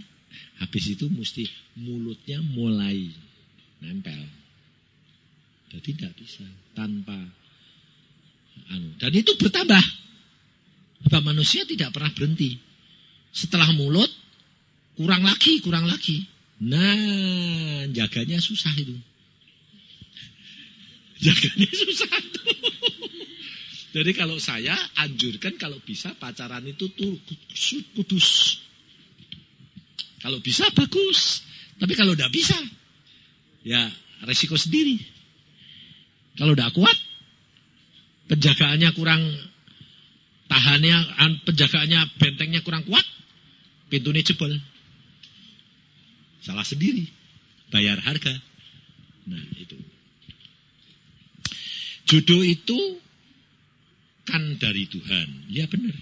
habis itu mesti mulutnya mulai nempel. Jadi tidak bisa tanpa anu. Dan itu bertambah. Sebab manusia tidak pernah berhenti. Setelah mulut, kurang lagi, kurang lagi. Nah, jaganya susah itu. Jaganya susah. Jadi kalau saya anjurkan kalau bisa pacaran itu tuh kudus. Kalau bisa bagus. Tapi kalau tidak bisa, ya resiko sendiri. Kalau tidak kuat, penjagaannya kurang, tahannya, penjagaannya, bentengnya kurang kuat, pintunya jebol. Salah sendiri, bayar harga. Nah itu. Jodoh itu kan dari Tuhan. Ya benar.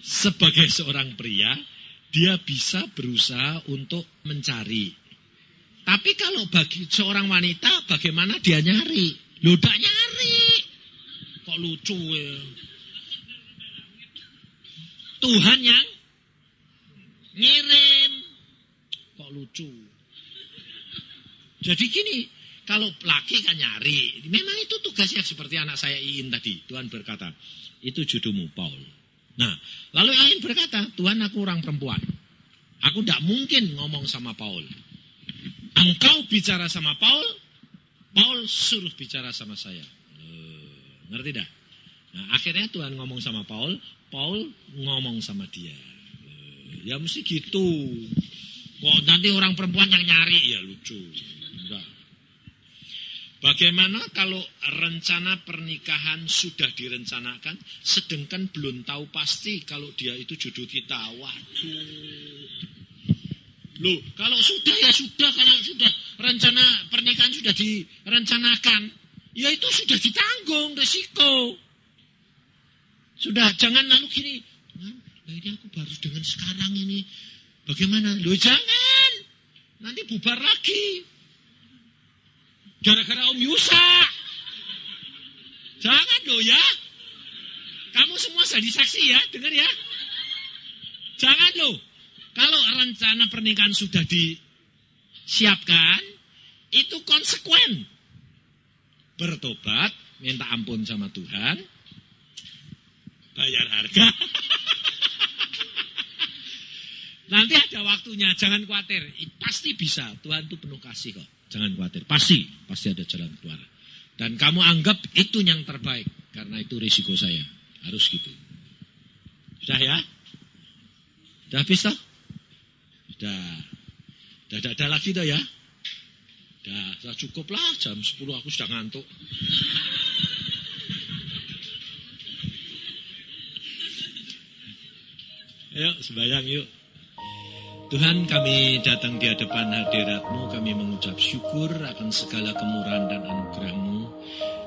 Sebagai seorang pria, dia bisa berusaha untuk mencari. Tapi kalau bagi seorang wanita, bagaimana dia nyari? Lu tak nyari. Kok lucu ya? Tuhan yang ngirim. Kok lucu? Jadi gini, kalau laki kan nyari. Memang itu tugasnya seperti anak saya ingin tadi. Tuhan berkata, itu jodohmu Paul. Nah, lalu Ain berkata, Tuhan aku orang perempuan. Aku tidak mungkin ngomong sama Paul. Engkau bicara sama Paul, Paul suruh bicara sama saya. Uh, ngerti dah? Nah, akhirnya Tuhan ngomong sama Paul, Paul ngomong sama dia. Uh, ya mesti gitu. Kok nanti orang perempuan yang nyari ya lucu. Enggak. Bagaimana kalau rencana pernikahan sudah direncanakan, sedangkan belum tahu pasti kalau dia itu jodoh kita. Waduh. Loh, kalau sudah ya sudah, kalau sudah rencana pernikahan sudah direncanakan, ya itu sudah ditanggung resiko. Sudah, jangan lalu gini, nah, ini aku baru dengan sekarang ini. Bagaimana? Loh jangan, nanti bubar lagi. Gara-gara Om Yusa. Jangan loh ya. Kamu semua jadi saksi ya, dengar ya. Jangan loh. Kalau rencana pernikahan sudah disiapkan, itu konsekuen. Bertobat, minta ampun sama Tuhan, bayar harga. Nanti ada waktunya, jangan khawatir. Pasti bisa, Tuhan itu penuh kasih kok. Jangan khawatir. Pasti, pasti ada jalan keluar. Dan kamu anggap itu yang terbaik. Karena itu risiko saya. Harus gitu. Sudah ya? Sudah habis toh? Sudah. Sudah ada, ada lagi toh ya? Sudah, sudah cukup lah. Jam 10 aku sudah ngantuk. Ayo, sembahyang yuk. Tuhan kami datang di hadapan hadiratmu, kami mengucap syukur akan segala kemurahan dan anugerahmu.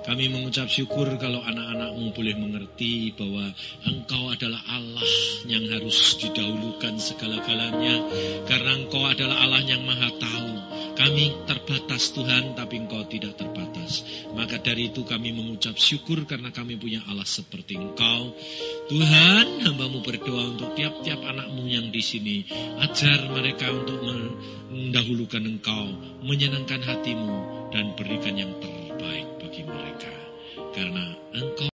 Kami mengucap syukur kalau anak-anakmu boleh mengerti bahwa engkau adalah Allah yang harus didahulukan segala-galanya. Karena engkau adalah Allah yang maha tahu. Kami terbatas Tuhan, tapi engkau tidak terbatas. Maka dari itu kami mengucap syukur karena kami punya Allah seperti engkau. Tuhan, hambamu berdoa untuk tiap-tiap anakmu yang di sini. Ajar mereka untuk mendahulukan engkau, menyenangkan hatimu, dan berikan yang terbaik bagi mereka. Karena engkau